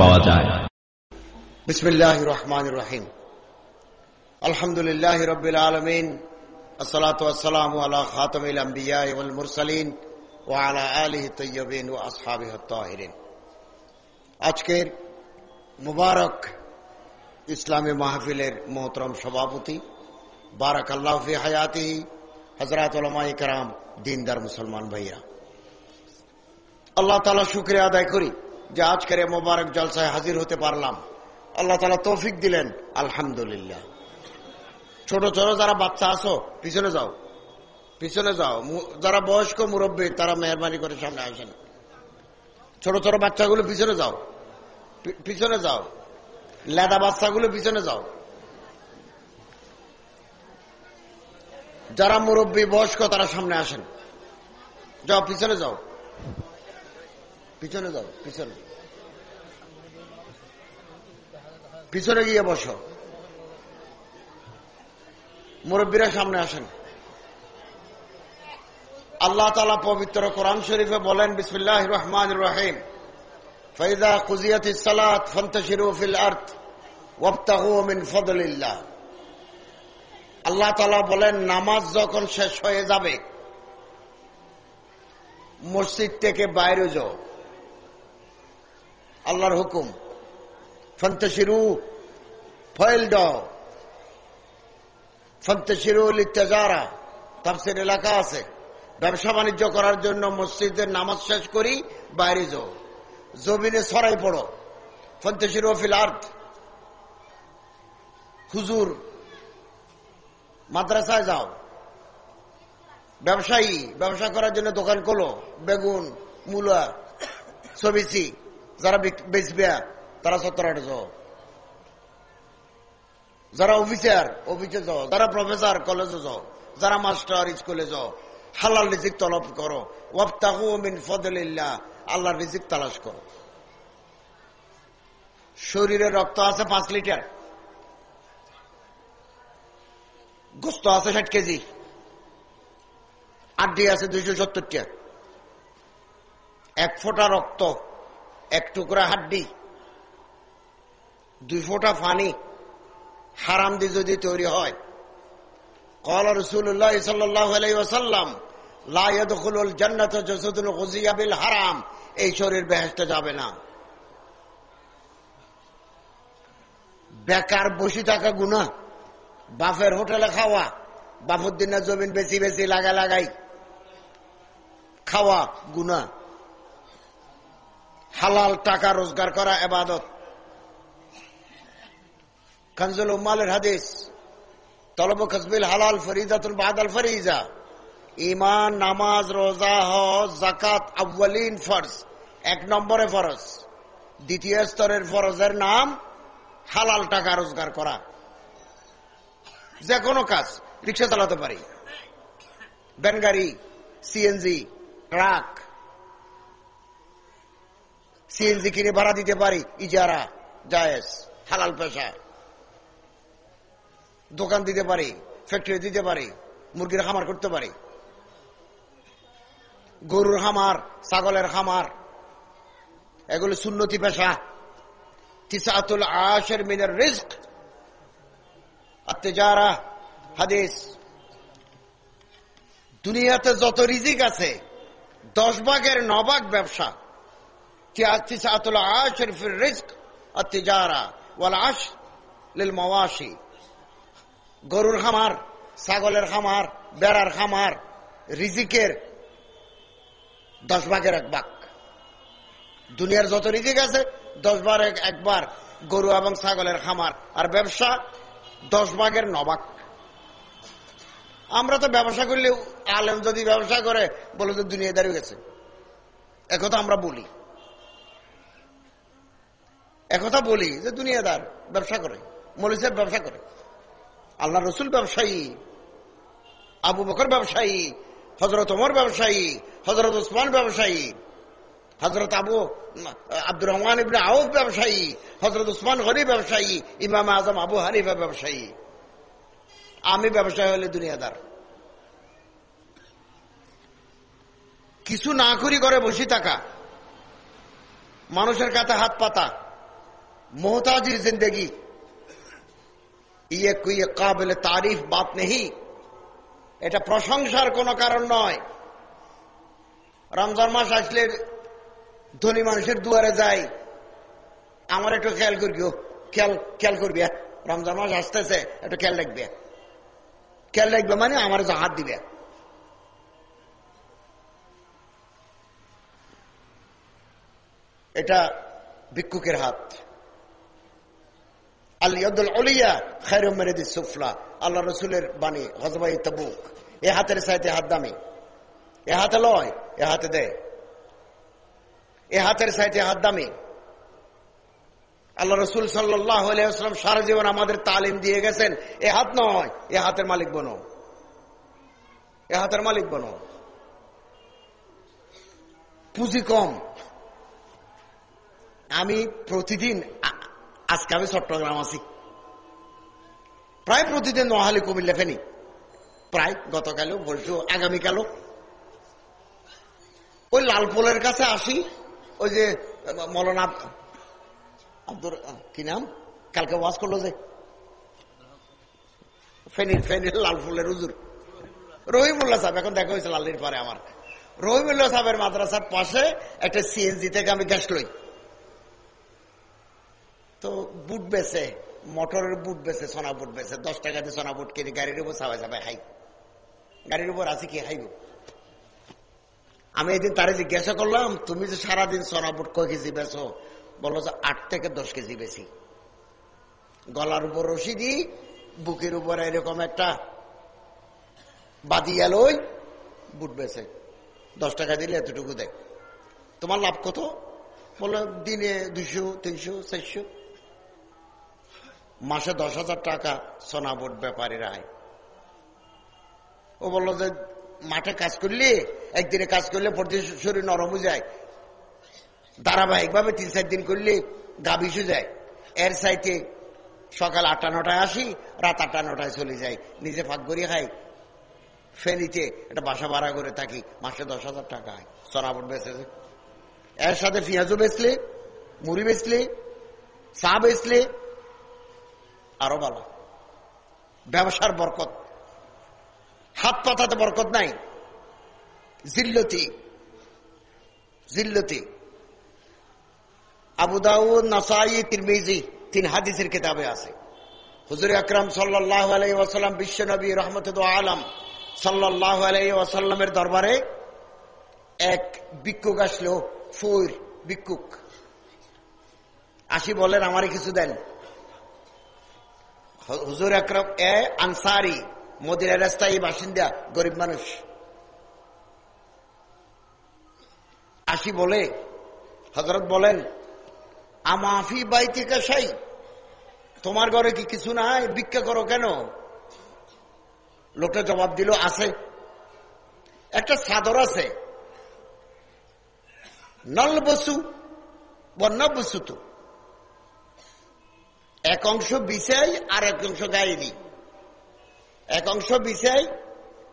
পাওয়া যায় বিসমিল্লাহ রহমান রহিম আলহামদুলিল্লাহ রবিল আলমিন আসসালাতু আসসালামু আলা খাতামিল আম্বিয়া ওয়াল মুরসালিন ও আলা আলিহি তৈয়বিন ও আসহাবিহ তাহিরিন আজকের মুবারক ইসলামী মাহফিলের মোহতরম সভাপতি বারাক আল্লাহ ফি হায়াতি হজরত ওলামাই কারাম দিনদার মুসলমান ভাইয়া আল্লাহ তালা শুক্রিয়া আদায় করি যে আজকের মোবারক জলসায় হাজির হতে পারলাম। আল্লাহ তালা তৌফিক দিলেন। আলহামদুলিল্লাহ। ছোট ছোট যারা বাচ্চা আসো পিছনে যাও। পিছনে যাও। যারা বয়স্ক মুরব্বী, তারা মেহরবানি করে সামনে আসেন। ছোট ছোট বাচ্চাগুলো পিছনে যাও। পিছনে যাও। লেদা বাচ্চাগুলো পিছনে যাও। যারা মুরব্বী, বয়স্ক, তারা সামনে আসেন। যাও, পিছনে যাও। পিছনে যাও, পিছনে। পিছনে গিয়ে বসো। মুরব্বীরা সামনে আসেন। আল্লাহ তালা পবিত্র কোরআন শরীফে বলেন বিসমিল্লাহ রহমান রহিম। ফৈদা কুজিয়াত সালাত ফন্তশিরু ফিল আর্থ ওয়াবতাহু মিন ফদলিল্লাহ। আল্লাহ তালা বলেন, নামাজ যখন শেষ হয়ে যাবে, মসজিদ থেকে বাইরে যাও। আল্লাহর হুকুম। ফন্তশিরু ফয়েল দাও। ফন্তশিরু লিত্তাজারা। তাফসির এলাকা আছে, ব্যবসা বাণিজ্য করার জন্য মসজিদের নামাজ শেষ করি, বাইরে যাও। জমিনে সরাই পড়ো। ফন্তশিরু ফিল আর্থ হুজুর, মাদ্রাসায় যাও। ব্যবসায়ী, ব্যবসা করার জন্য দোকান খোলো। বেগুন, মূলা সবিসি যারা বেচবে তারা সত্তর আটে যাও যারা অফিসার, অফিসে যাও। যারা প্রফেসর কলেজে যাও। যারা মাস্টার স্কুলে যাও। হালাল রিজিক তলব করো। ওয়াবতাহু মিন রিজিক তালাশ করো। শরীরে রক্ত আছে পাঁচ লিটার। গোস্ত আছে ষাট কেজি। আড্ডি আছে দুইশো সত্তরটা। এক ফোঁটা রক্ত এক টুকরা হাড্ডি, দুই ফোঁটা ফানি হারাম দিয়ে যদি তৈরি হয়। কল রসুল্লাহ সাল্লাহ আলাইসাল্লাম লাইদুল জান্নাত জসুদুল হুজিয়াবিল হারাম এই শরীর বেহেস্তে যাবে না। বেকার বসে থাকা গুণা বাফের হোটেলে খাওয়া বাফুদ্দিনের জমিন বেশি বেশি লাগা লাগাই খাওয়া গুনা হালাল টাকা রোজগার করা এবাদত। কানজুল উম্মালের হাদিস, তলব কসবিল হালাল ফরিদাতুল বাদাল ফরিজা। ইমান নামাজ, রোজা, হজ জাকাত আউ্বালিন ফরজ, এক নম্বরে ফরজ। দ্বিতীয় স্তরের ফরজের নাম হালাল টাকা রোজগার করা। যে কোনো কাজ, রিক্সা চালাতে পারি। ব্যানগাড়ি সিএনজি, ট্রাক সিএনজি কিনে ভাড়া দিতে পারি, ইজারা, জায়েজ, হালাল পেশা। দোকান দিতে পারি, ফ্যাক্টরি দিতে পারি, মুরগির খামার করতে পারি। গরুর খামার, ছাগলের খামার, এগুলো সুন্নতি পেশা। তিসাতুল আশের মিনের রিস্ক আত্মেজারা হাদিস। দুনিয়াতে যত রিজিক আছে, দশ ভাগের নভাগ ব্যবসা। ফির রিস্ক আত্মেজারা ওয়াল আশ লিল মওয়াশি গরুর খামার, ছাগলের খামার, বেড়ার খামার, রিজিকের দশ ভাগের এক ভাগ। দুনিয়ার যত রিজিক আছে, দশ বার এক- একবার গরু এবং ছাগলের খামার আর ব্যবসা দশ ভাগের নবাক আমরা তো ব্যবসা করলে আলেম যদি ব্যবসা করে, বলে যে দুনিয়াদারি গেছে। একথা আমরা বলি। একথা বলি যে দুনিয়াদার ব্যবসা করে মলিসের ব্যবসা করে। আল্লাহ রসুল ব্যবসায়ী, আবু বকর ব্যবসায়ী হজরত ওমর ব্যবসায়ী হজরত ওসমান ব্যবসায়ী হজরত আবু, আব্দুর রহমান ইবনে আউফ ব্যবসায়ী হজরত উসমান গনি ব্যবসায়ী, ইমাম আজম আবু হানিফা ব্যবসায়ী। আমি ব্যবসায়ী হলে দুনিয়াদার। কিছু না করি করে বসে থাকা। মানুষের কাছে হাত পাতা। मोहताजी जिंदगी ये कोई काबिल तारीफ बात नहीं এটা প্রশংসার কোনো কারণ নয় রমজান মাস আসলে ধনী মানুষের দুয়ারে যাই আমার একটু খেয়াল করবি খেয়াল খেয়াল করবি হ্যাঁ? রমজান মাস আসতেছে একটু খেয়াল রাখবে খেয়াল রাখবে মানে আমার যে হাত দিবে এটা ভিক্ষুকের হাত আলিয়াদুল অলিয়া খায়রুম মেরেদি সুফলা, আল্লাহ রসুলের বাণী হজবাই তাবুক। এ হাতের সাইতে হাত দামি, এ হাতে লয়, এ হাতে দেয়। এ হাতের সাইতে হাত দামি। আল্লাহ রসুল সাল্লাম সারা জীবন আমাদের তালিম দিয়ে গেছেন, এ হাত নয়, এ হাতের মালিক বনো। এ হাতের মালিক বনো। পুঁজি কম। আমি প্রতিদিন আজকে আমি চট্টগ্রাম আছি। প্রায় প্রতিদিন নোহালি কুমিল্লা ফেনি। প্রায় গতকালও বলছো আগামীকালও। ওই লালপোলের কাছে আসি, ওই যে, মলনা আব্দুর, কি নাম? কালকে ওয়াজ করল যে ফেনির ফেনির লাল ফুলের উজুর রহিমুল্লাহ সাহেব, এখন দেখা হয়েছে লালির পরে আমার। রহিমুল্লাহ সাহেবের মাদ্রাসার পাশে একটা সিএনজি থেকে আমি গ্যাস লই। তো বুট বেছে মোটরের বুট বেছে সোনা বুট বেছে দশ টাকা দিয়ে সোনা বুট কিনে গাড়ির উপর সাবাই সাবাই হাই গাড়ির উপর আছে কি খাইব আমি এদিন তারে জিজ্ঞাসা করলাম, তুমি যে সারাদিন সোনা বুট কয় কেজি বেছো বলল যে, আট থেকে দশ কেজি বেশি গলার উপর রশি দি, বুকের উপর এরকম একটা বাদি এলোই বুট বেছে দশ টাকা দিলে এতটুকু দেয় তোমার লাভ কত? বলল, দিনে দুশো তিনশো, চারশো। মাসে দশ হাজার টাকা সোনা বোট ব্যাপারীর আয় ও বলল যে, মাঠে কাজ করলে? একদিনে কাজ করলে প্রতি শরীর নরম যায়। ধারাবাহিকভাবে তিন চার দিন করলে গা বিষু যায়। এর সাইতে সকাল আটটা নটায় আসি, রাত আটটা নটায় চলে যাই। নিজে ফাঁক করি খাই। ফেনিতে একটা বাসা ভাড়া করে থাকি, মাসে দশ হাজার টাকা হয় সরাবট বেচেছে এর সাথে পেঁয়াজও বেচলে, মুড়ি বেচলে, চা বেচলে আরও ভালো। ব্যবসার বরকত। হাত পাতাতে বরকত নাই। জিল্লতি। জিল্লতি। আবু দাউদ, নাসাই, তিরমিজি তিন হাদিসের কিতাবে আছে। হুজুর আকরাম সাল্লাহ আলাই ওয়াসাল্লাম বিশ্ব নবী রহমত আলম সাল্লাহ আলাই ওয়াসাল্লামের দরবারে এক ভিক্ষুক আসলো, ফুর ভিক্ষুক। আসি বলেন, আমারে কিছু দেন। হুজুর আকরম, এ আনসারি মদিনার রাস্তায় বাসিন্দা, গরিব মানুষ। আসি বলে হজরত বলেন আমাফি বাইতিকা সাই তোমার ঘরে কি কিছু নাই? ভিক্ষা করো কেন? লোকটা জবাব দিল, আছে। একটা সাদর আছে। নল বসু, বন্যা বসু তো। এক অংশ বিছাই আর এক অংশ গায়ে এক অংশ বিছাই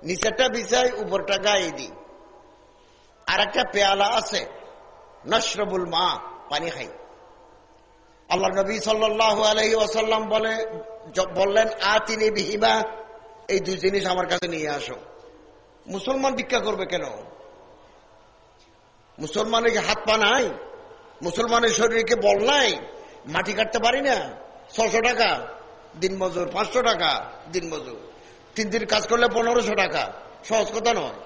নিচেরটা বিছাই উপরটা গায়ে দিই আর একটা পেয়ালা আছে, নশরবুল মা, পানি খাই। আল্লাহ নবী সাল্লাহ আলহি বলে বললেন আ তিনি বিহিমা এই দুই জিনিস আমার কাছে নিয়ে আসো। মুসলমান ভিক্ষা করবে কেন? মুসলমানের হাত পা নাই? মুসলমানের শরীরকে বল নাই? মাটি কাটতে পারি না? ছশো টাকা, দিন মজুর পাঁচশো টাকা, দিন মজুর। তিন দিন কাজ করলে পনেরোশো টাকা। সহজ কথা নয়।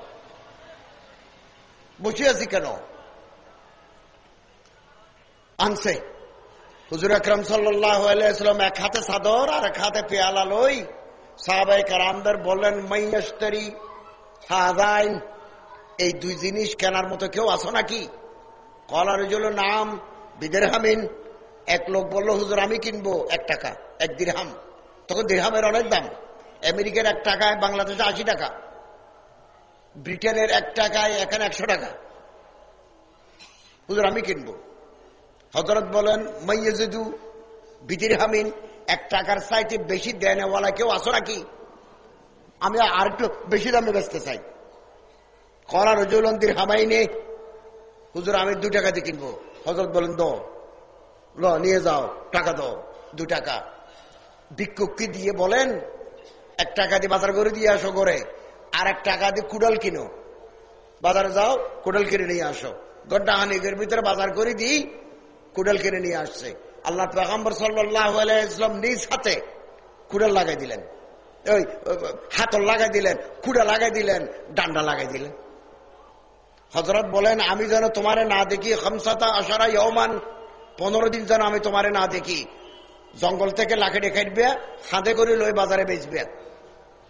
বসে আছি কেন? আনছে। হুজুর আকরম সাল্লাম এক হাতে সাদর আর এক হাতে পেয়ালা লই সাহাবাই কারামদার বললেন মাইয়াস্তরি হাদাইন, এই দুই জিনিস কেনার মতো কেউ আছো নাকি? কলার নাম বিদের হামিন এক লোক বলল, হুজুর, আমি কিনবো এক টাকা, এক দিরহাম। তখন দিরহামের অনেক দাম। আমেরিকার এক টাকায়, বাংলাদেশে আশি টাকা। ব্রিটেনের এক টাকায়, এখানে একশো টাকা। হুজুর, আমি কিনবো। হজরত বলেন মাইয়েজু বিদির হামিন এক টাকার সাইতে বেশি দেনেওয়ালা কেউ আসো নাকি? আমি আর একটু বেশি দামে বেচতে চাই। করার রজুলন্দির হামাই নেই হুজুর, আমি দু টাকা দিয়ে কিনবো। হজরত বলেন, দ। ল, নিয়ে যাও, টাকা দাও, দু টাকা। ভিক্ষুককে দিয়ে বলেন, এক টাকা দিয়ে বাজার করে দিয়ে আসো করে আর এক টাকা দিয়ে কুড়াল কিনো। বাজারে যাও, কুড়াল কিনে নিয়ে আসো। গড্ডা হানিকের ভিতরে বাজার করে দিই, কুড়াল কিনে নিয়ে আসছে। আল্লাহ পেগম্বর সাল্লাহ নিজ হাতে কুড়াল লাগাই দিলেন। ওই হাতল লাগাই দিলেন কুড়া লাগাই দিলেন, ডান্ডা লাগাই দিলেন। হজরত বলেন, আমি যেন তোমারে না দেখি হমসাতা আসারা ইয়মান পনেরো দিন যেন আমি তোমারে না দেখি। জঙ্গল থেকে লাখেটে কাটবে হাতে করে লই বাজারে বেচবে।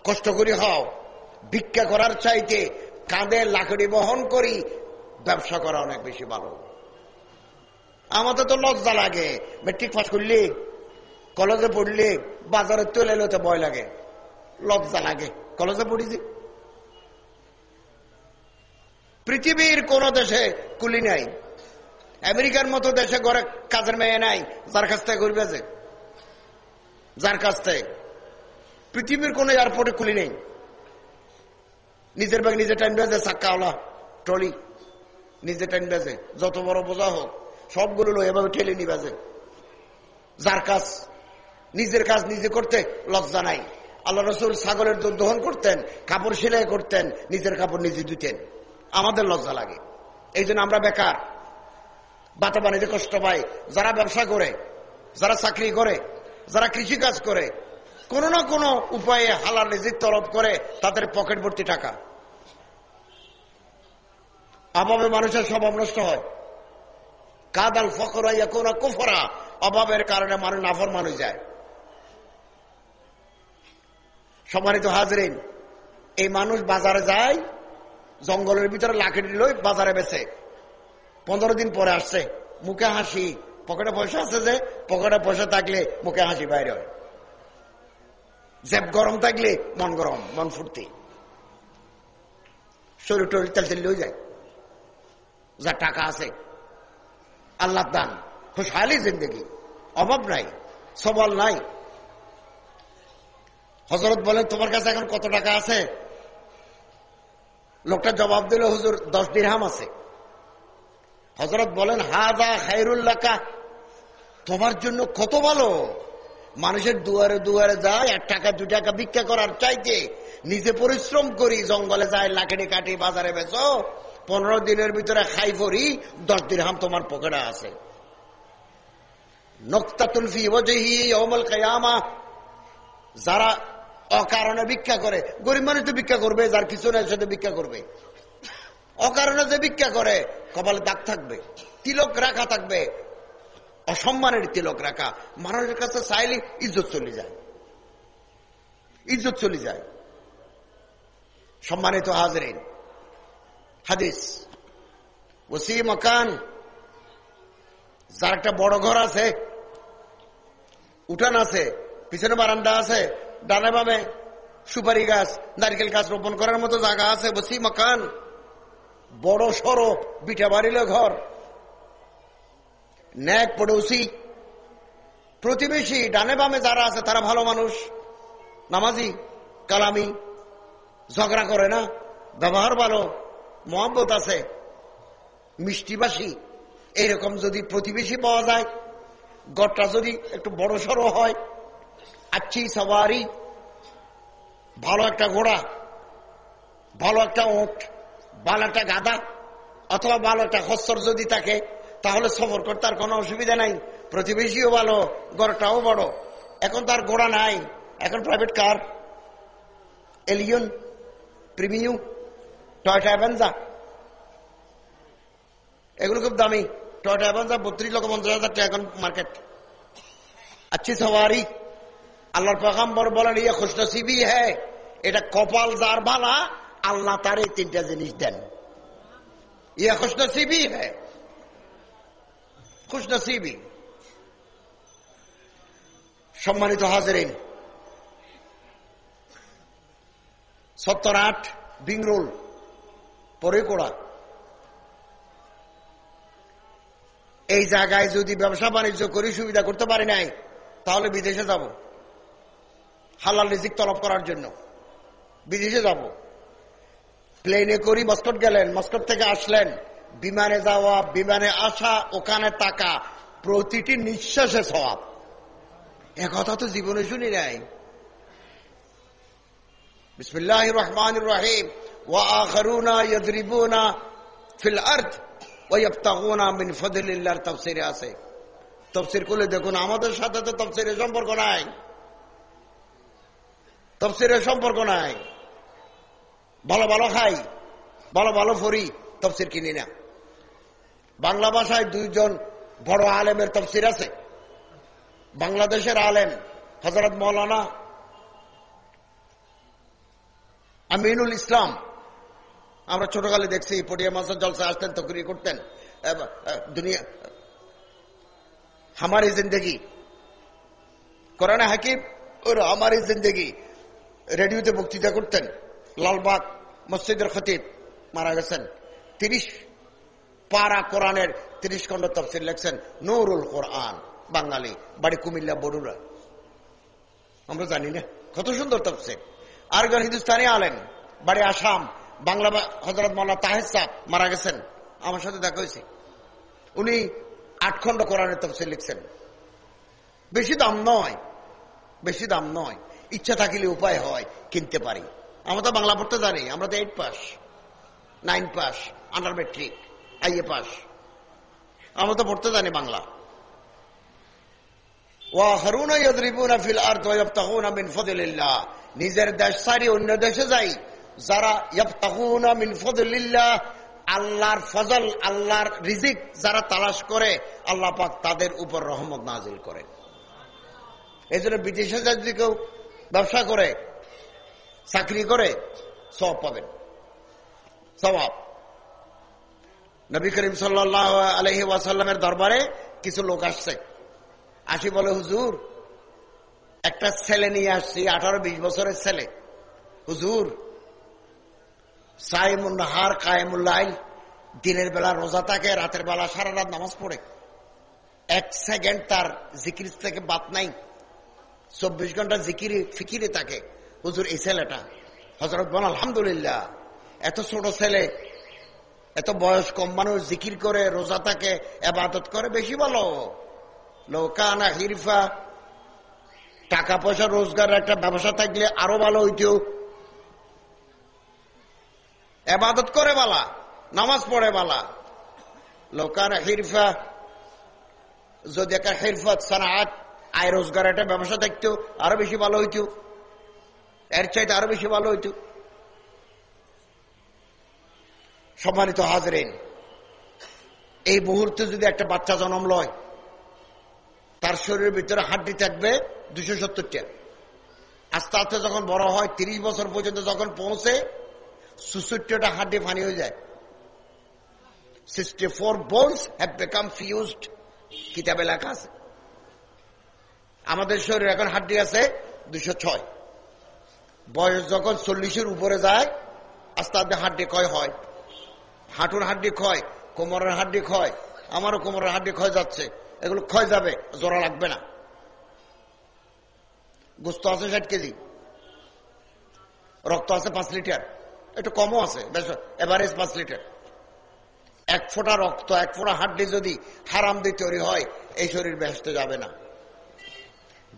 কষ্ট করি হও ভিক্ষা করার চাইতে কাঁধে লাকড়ি বহন করি, ব্যবসা করা অনেক বেশি ভালো। আমাদের তো লজ্জা লাগে। মেট্রিক পাস করলে কলেজে পড়লে, বাজারে তুলে এলো তো ভয় লাগে। লজ্জা লাগে। কলেজে পড়িছি। পৃথিবীর কোন দেশে কুলি নাই। আমেরিকার মতো দেশে ঘরে কাজের মেয়ে নাই, যার কাছ থেকে ঘুরবে যে? যার কাছ থেকে? পৃথিবীর কোন এয়ারপোর্টে কুলি নেই। নিজের ব্যাগ নিজে টাইম বেজে, চাক্কাওয়ালা, ট্রলি। নিজে টাইম বেজে, যত বড় বোঝা হোক, সবগুলো লো এভাবে ঠেলে নি বাজে যার কাজ নিজের কাজ নিজে করতে লজ্জা নাই। আল্লাহ রসুল ছাগলের দুধ দহন করতেন, কাপড় সেলাই করতেন, নিজের কাপড় নিজে ধুতেন। আমাদের লজ্জা লাগে। এই আমরা বেকার। বাতা বাণিজ্য কষ্ট পায়, যারা ব্যবসা করে, যারা চাকরি করে, যারা কৃষি কাজ করে, কোন না কোন উপায়ে হালাল রিজিক তলব করে তাদের পকেট ভর্তি টাকা। অভাবে মানুষের স্বভাব নষ্ট হয়। কাদাল ফকরাইয়া কোন কুফরা অভাবের কারণে মানুষ নাফর মানুষ যায়। সম্মানিত হাজরিন, এই মানুষ বাজারে যায়, জঙ্গলের ভিতরে লাখি দিল বাজারে বেছে পনেরো দিন পরে আসছে। মুখে হাসি। পকেটে পয়সা আছে যে, পকেটে পয়সা থাকলে মুখে হাসি বাইরে হয়। জেব গরম থাকলে মন গরম, মন ফুর্তি। শরীর টরীর তেল তেল যায়। যা টাকা আছে। আল্লাহ দান। খুশহালি জিন্দগি। অভাব নাই, সবল নাই। হজরত বলেন, তোমার কাছে এখন কত টাকা আছে? লোকটা জবাব দিল, হুজুর, দশ দিরহাম আছে। হজরত বলেন হাদা খাইরুল্লাকা তোমার জন্য কত ভালো। মানুষের দুয়ারে দুয়ারে যায়, এক টাকা দু টাকা ভিক্ষা করার চাইতে নিজে পরিশ্রম করি, জঙ্গলে যায় লাকড়ি কাটি, বাজারে বেচো, পনেরো দিনের ভিতরে খাই পরি দশ দিন হাম তোমার পকেটে আছে। নক্তাতুল ফি ওজহি অমল কায়ামা। যারা অকারণে ভিক্ষা করে, গরিব মানুষ তো ভিক্ষা করবে, যার কিছু নেই সে ভিক্ষা করবে। অকারণে যে ভিক্ষা করে, কপালে দাগ থাকবে, তিলক রাখা থাকবে, অসম্মানের তিলক রাখা। মানুষের কাছে চাইলে ইজ্জত চলে যায়। ইজ্জত চলে যায়। সম্মানিত হাজরিন, হাদিস। ওসি মকান, যার একটা বড় ঘর আছে, উঠান আছে, পিছনে বারান্দা আছে, ডানে বামে সুপারি গাছ, নারকেল গাছ রোপণ করার মতো জায়গা আছে বসি মকান। বড় সড়ো বিটা বাড়িল ঘর। ন্যাক পড়োসি প্রতিবেশী, ডানে বামে যারা আছে, তারা ভালো মানুষ। নামাজি, কালামি, ঝগড়া করে না। ব্যবহার ভালো, মহব্বত আছে। মিষ্টিবাসী, এইরকম যদি প্রতিবেশী পাওয়া যায়, গড়টা যদি একটু বড় সড়ো হয়, আচ্ছি সবারই ভালো একটা ঘোড়া, ভালো একটা ওট ভালো একটা গাদা অথবা ভালো একটা হস্তর যদি থাকে, তাহলে সফর করতে আর কোনো অসুবিধা নাই। প্রতিবেশীও ভালো, গড়টাও বড়। এখন তার ঘোড়া নাই। এখন private car Allion premium Toyota Avanza এগুলো খুব দামি। টয়টা অ্যাভেঞ্জা বত্রিশ লক্ষ পঞ্চাশ হাজার টাকা এখন মার্কেট আচ্ছি সবারই। আল্লাহর পেগাম্বর বলেন ইয়ে খুশনসিবি হ্যাঁ এটা কপাল যার বালা আল্লাহ তার এই তিনটা জিনিস দেন। ইয়ে খুশনসিবি হ্যাঁ খুশনসিবি। সম্মানিত হাজরিন, সত্তর আট বিংরোল পরে কোড়া এই জায়গায় যদি ব্যবসা বাণিজ্য করি, সুবিধা করতে পারি নাই, তাহলে বিদেশে যাব। হালাল রিজিক তলব করার জন্য। বিদেশে যাব। প্লেনে করি, মস্কট গেলেন, মস্কট থেকে আসলেন। বিমানে যাওয়া, বিমানে আসা, ওখানে টাকা প্রতিটি নিঃশ্বাসে সবাব এ কথা তো জীবনে শুনি নাই। বিসমিল্লাহ রহমান রহিম। ওয়াখরুনা ইয়দরিবুনা ফিল আর্থ ওয়াইয়াবতাগুনা মিন ফদলিল্লাহর তাফসিরে আছে। তফসির করলে দেখুন, আমাদের সাথে তো তফসিরের সম্পর্ক নাই। তফসিরের সম্পর্ক নাই। ভালো ভালো খাই, ভালো ভালো ফরি, তফসির কিনি না। বাংলা ভাষায় দুইজন বড় আলেমের তফসির আছে। বাংলাদেশের আলেম হজরত মৌলানা আমিনুল ইসলাম। আমরা ছোটকালে দেখছি, পটিয়া মাসের জলসা আসতেন তকরি করতেন। দুনিয়া হামারি জিন্দগি। করানা হাকিব ওর আমারই জিন্দগি। রেডিওতে বক্তৃতা করতেন। লালবাগ মসজিদের খতিব মারা গেছেন। তিরিশ পারা কোরআনের তিরিশ খন্ড তফসিল লেখছেন নুরুল কোরআন, বাঙালি, বাড়ি কুমিল্লা বড়ুরা আমরা জানি না, কত সুন্দর তফসিল। আর একজন হিন্দুস্তানি আলেন বাড়ি আসাম, বাংলা হজরত মাল্লা তাহেদ সাহ মারা গেছেন। আমার সাথে দেখা হয়েছে। উনি আট খন্ড কোরআনের তফসিল লিখছেন। বেশি দাম নয়, বেশি দাম নয়। ইচ্ছা থাকিলে উপায় হয় কিনতে পারি। আমরা তো বাংলা পড়তে জানি, আমরা তো eight pass nine pass under matric IA pass আমরা তো পড়তে জানি বাংলা। নিজের দেশ সারি অন্য দেশে যাই, যারা আল্লাহর ফজল, আল্লাহর রিজিক যারা তালাশ করে, আল্লাহ পাক তাদের উপর রহমত নাজিল করেন এই জন্য বিদেশে যদি কেউ ব্যবসা করে চাকরি করে সব পাবেন। স্বভাব নবী করিম সাল্লাহ আলহি ওয়াসাল্লামের দরবারে কিছু লোক আসছে। আসি বলে, হুজুর, একটা ছেলে নিয়ে আসছি, আঠারো বিশ বছরের ছেলে। হুজুর সাইমুন্নাহার কায়েমুল্লাইল দিনের বেলা রোজা থাকে, রাতের বেলা সারা রাত নামাজ পড়ে। এক সেকেন্ড তার জিকির থেকে বাদ নাই। চব্বিশ ঘণ্টা জিকির, ফিকিরে থাকে। হুজুর, এই ছেলেটা। হজরত বল আলহামদুলিল্লাহ, এত ছোট ছেলে, এত বয়স কম মানুষ জিকির করে, রোজা থাকে, এবাদত করে, বেশি ভালো। লোকানা হিরফা, টাকা পয়সা রোজগার একটা ব্যবসা থাকলে আরও ভালো হইতেও এবাদত করে বালা, নামাজ পড়ে বালা। লোকার হিরফা, যদি একটা হিরফত সানাত, আয় রোজগার একটা ব্যবসা থাকতো, আরও বেশি ভালো হইতো। এর চাইতে আরও বেশি ভালো হইতো। সম্মানিত হাজরেন, এই মুহূর্তে যদি একটা বাচ্চা জন্ম লয়, তার শরীরের ভিতরে হাড্ডি থাকবে দুশো সত্তরটা। আস্তে আস্তে যখন বড় হয়, তিরিশ বছর পর্যন্ত যখন পৌঁছে সুসুট্টটা হাড্ডি ফানি হয়ে যায়। Sixty four bones have become fused কিতাবে লেখা আছে। আমাদের শরীরে এখন হাড্ডি আছে দুশো ছয়। বয়স যখন চল্লিশের উপরে যায়, আস্তে আস্তে হাড্ডি ক্ষয় হয়। হাঁটুর হাড্ডি ক্ষয়, কোমরের হাড্ডি ক্ষয়, আমারও কোমরের হাড্ডি ক্ষয় যাচ্ছে। এগুলো ক্ষয় যাবে, জোড়া লাগবে না। গুস্ত আছে ষাট কেজি। রক্ত আছে পাঁচ লিটার। একটু কমও আছে, বেশ এভারেজ পাঁচ লিটার। এক ফোঁটা রক্ত, এক ফোঁটা হাড্ডি যদি হারাম দিয়ে তৈরি হয়, এই শরীর বেহেস্তে যাবে না।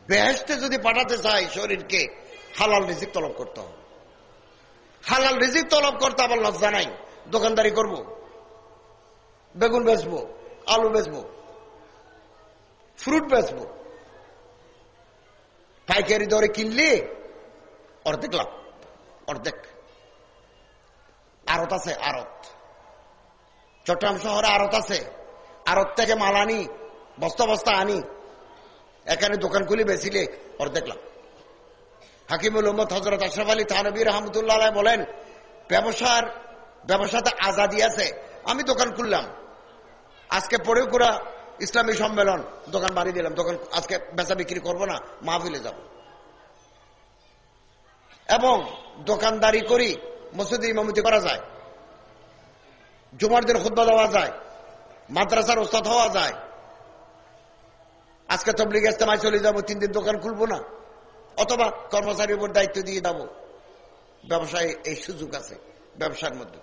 বেহেস্তে যদি পাঠাতে চাই শরীরকে হালাল রিজিক তলব করতে হবে। হালাল রিজিক তলব করতে আবার লজ্জা নাই। দোকানদারি করব, বেগুন বেচবো, আলু বেচবো, ফ্রুট বেচবো। পাইকারি দরে কিনলে অর্ধেক লাভ, অর্ধেক। আড়ত আছে, আড়ত। চট্টগ্রাম শহরে আড়ত আছে, আড়ত থেকে মাল আনি, বস্তা বস্তা আনি। এখানে দোকান খুলে বেচিলে অর্ধেক লাভ। হাকিমুল উম্মদ হজরত আশরাফ আলী থানবী রহমতুল্লাহ বলেন, ব্যবসার, ব্যবসাতে আজাদি আছে, আমি দোকান খুললাম। আজকে পড়েও করা ইসলামী সম্মেলন, দোকান বাড়ি দিলাম, দোকান আজকে বেচা বিক্রি করব না, মাহফিলে যাব। এবং দোকানদারি করি, মসজিদে ইমামতি করা যায় জুমার দিন খুদ্া দেওয়া যায়, মাদ্রাসার ওস্তাদ হওয়া যায়। আজকে তবলিগ ইস্তেমায় চলে যাব, তিন দিন দোকান খুলবো না। অথবা কর্মচারীর উপর দায়িত্ব দিয়ে দেবো ব্যবসায় এই সুযোগ আছে, ব্যবসার মধ্যে।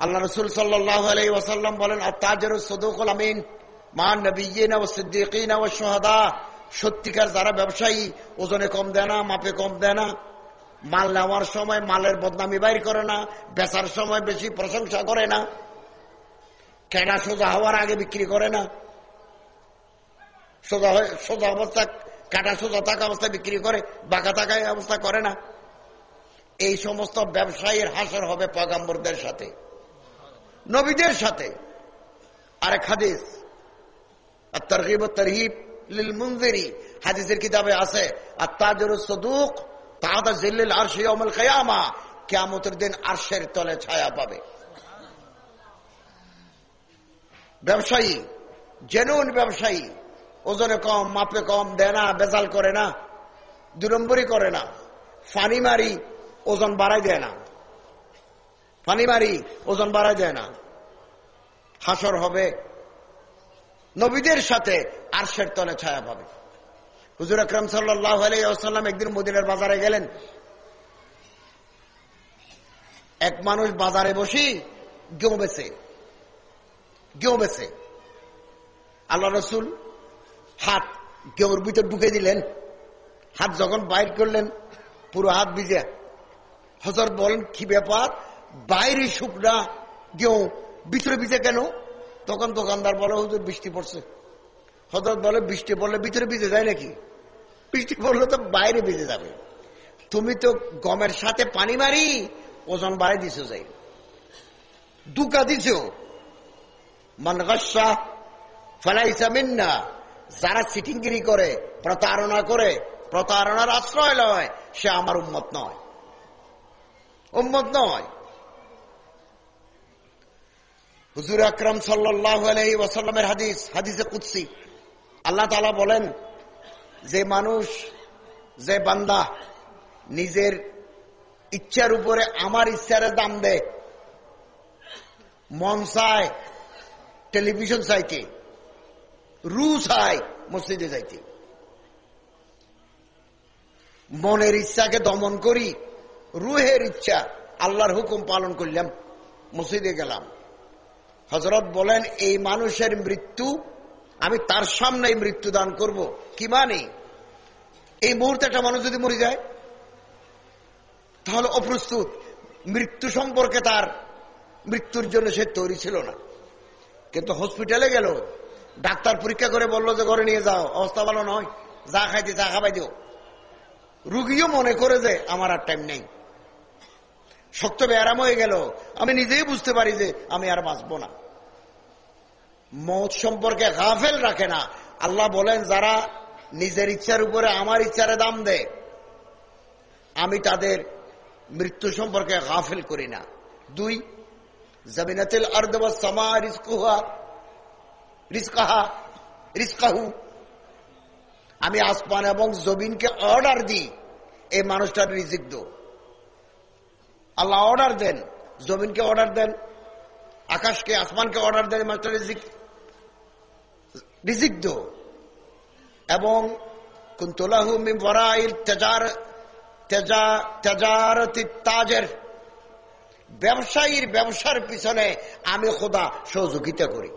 আল্লাহ রসুল সাল্লাহ আলাই বলেন আর আমিন মা নবীনা সত্যিকার যারা ব্যবসায়ী, ওজনে কম দেয় না, মাপে কম দেয় না। মাল নেওয়ার সময় মালের বদনামি বাইর করে না, বেচার সময় বেশি প্রশংসা করে না। কেনা সোজা হওয়ার আগে বিক্রি করে না। সোজা হয়ে, সোজা অবস্থা কাটা সোজা থাকা অবস্থা বিক্রি করে, বাঁকা থাকা অবস্থা করে না। এই সমস্ত ব্যবসায়ীর হাসর হবে পয়গাম্বরদের সাথে, নবীদের সাথে। আরেক হাদিস আর তরহিব তরহিব লিল হাদিসের আছে আর জিল্লিল আরশি কেয়ামতের দিন আরশের তলে ছায়া পাবে। ব্যবসায়ী জেনুন ব্যবসায়ী ওজনে কম, মাপে কম, দেয় না, বেজাল করে না, দুরম্বরি করে না, ফানি মারি ওজন বাড়াই দেয় না। ফানি মারি ওজন বাড়াই দেয় না। হাসর হবে, নবীদের সাথে আরশের তলে ছায়া পাবে। হুজুর আকরম আলাইসাল্লাম একদিন মদিনের বাজারে গেলেন। এক মানুষ বাজারে বসি গেউ বেছে গেউ বেছে আল্লাহ রসুল হাত গেউর ভিতর ঢুকে দিলেন। হাত যখন বাইর করলেন, পুরো হাত ভিজে। হজরত বলেন, কি ব্যাপার? বাইরে শুকনা গেউ ভিতরে ভিজে কেন? তখন দোকানদার বলে, হুজুর, বৃষ্টি পড়ছে। হজরত বলে, বৃষ্টি পড়লে ভিতরে ভিজে যায় নাকি? বৃষ্টি পড়লে তো বাইরে ভিজে যাবে। তুমি তো গমের সাথে পানি মারি, ওজন বাড়াই দিছ যাই। দুকা দিছ। মানগাসা ফেলাইসা মিন্না। যারা সিটিংগিরি করে, প্রতারণা করে, প্রতারণার আশ্রয় লয়, সে আমার উম্মত নয়। উম্মত নয়। হুজুর আকরম ওয়াসাল্লামের হাদিস, হাদিসে কুৎসি আল্লাহ তালা বলেন, যে মানুষ, যে বান্দা নিজের ইচ্ছার উপরে আমার ইচ্ছার দাম দেয়, মন চায়, টেলিভিশন চাইতে রু চায় মসজিদে যাইতে। মনের ইচ্ছাকে দমন করি, রুহের ইচ্ছা, আল্লাহর হুকুম পালন করলাম, মসজিদে গেলাম। হজরত বলেন, এই মানুষের মৃত্যু, আমি তার সামনে মৃত্যু দান করব। কি মানে? এই মুহূর্তে একটা মানুষ যদি মরে যায়, তাহলে অপ্রস্তুত। মৃত্যু সম্পর্কে তার মৃত্যুর জন্য সে তৈরি ছিল না। কিন্তু হসপিটালে গেল ডাক্তার পরীক্ষা করে বলল যে ঘরে নিয়ে যাও। অবস্থা ভালো নয়। যা খাইতে, চা খাবাই দিও। রুগীও মনে করে যে আমার আর টাইম নেই। শক্ত ব্যায়াম হয়ে গেল। আমি নিজেই বুঝতে পারি যে আমি আর বাঁচব না। মত সম্পর্কে গাফেল রাখে না। আল্লাহ বলেন, যারা নিজের ইচ্ছার উপরে আমার ইচ্ছারে দাম দেয়, আমি তাদের মৃত্যু সম্পর্কে গাফেল করি না। দুই, জমিনাতিল আর্দমা রিস্কুহা রিস্কাহা রিস্কাহু আমি আসমান এবং জমিনকে অর্ডার দিই, এই মানুষটার রিজিক দো। আল্লাহ অর্ডার দেন, জমিনকে অর্ডার দেন, আকাশকে, আসমানকে অর্ডার দেন মাস্টার রিজিক রিজিক দো। এবং কুন্তলাহু মিন ওয়ারাইল তেজার, তেজা, তেজারতি তাজের, ব্যবসায়ীর ব্যবসার পিছনে আমি খোদা সহযোগিতা করি।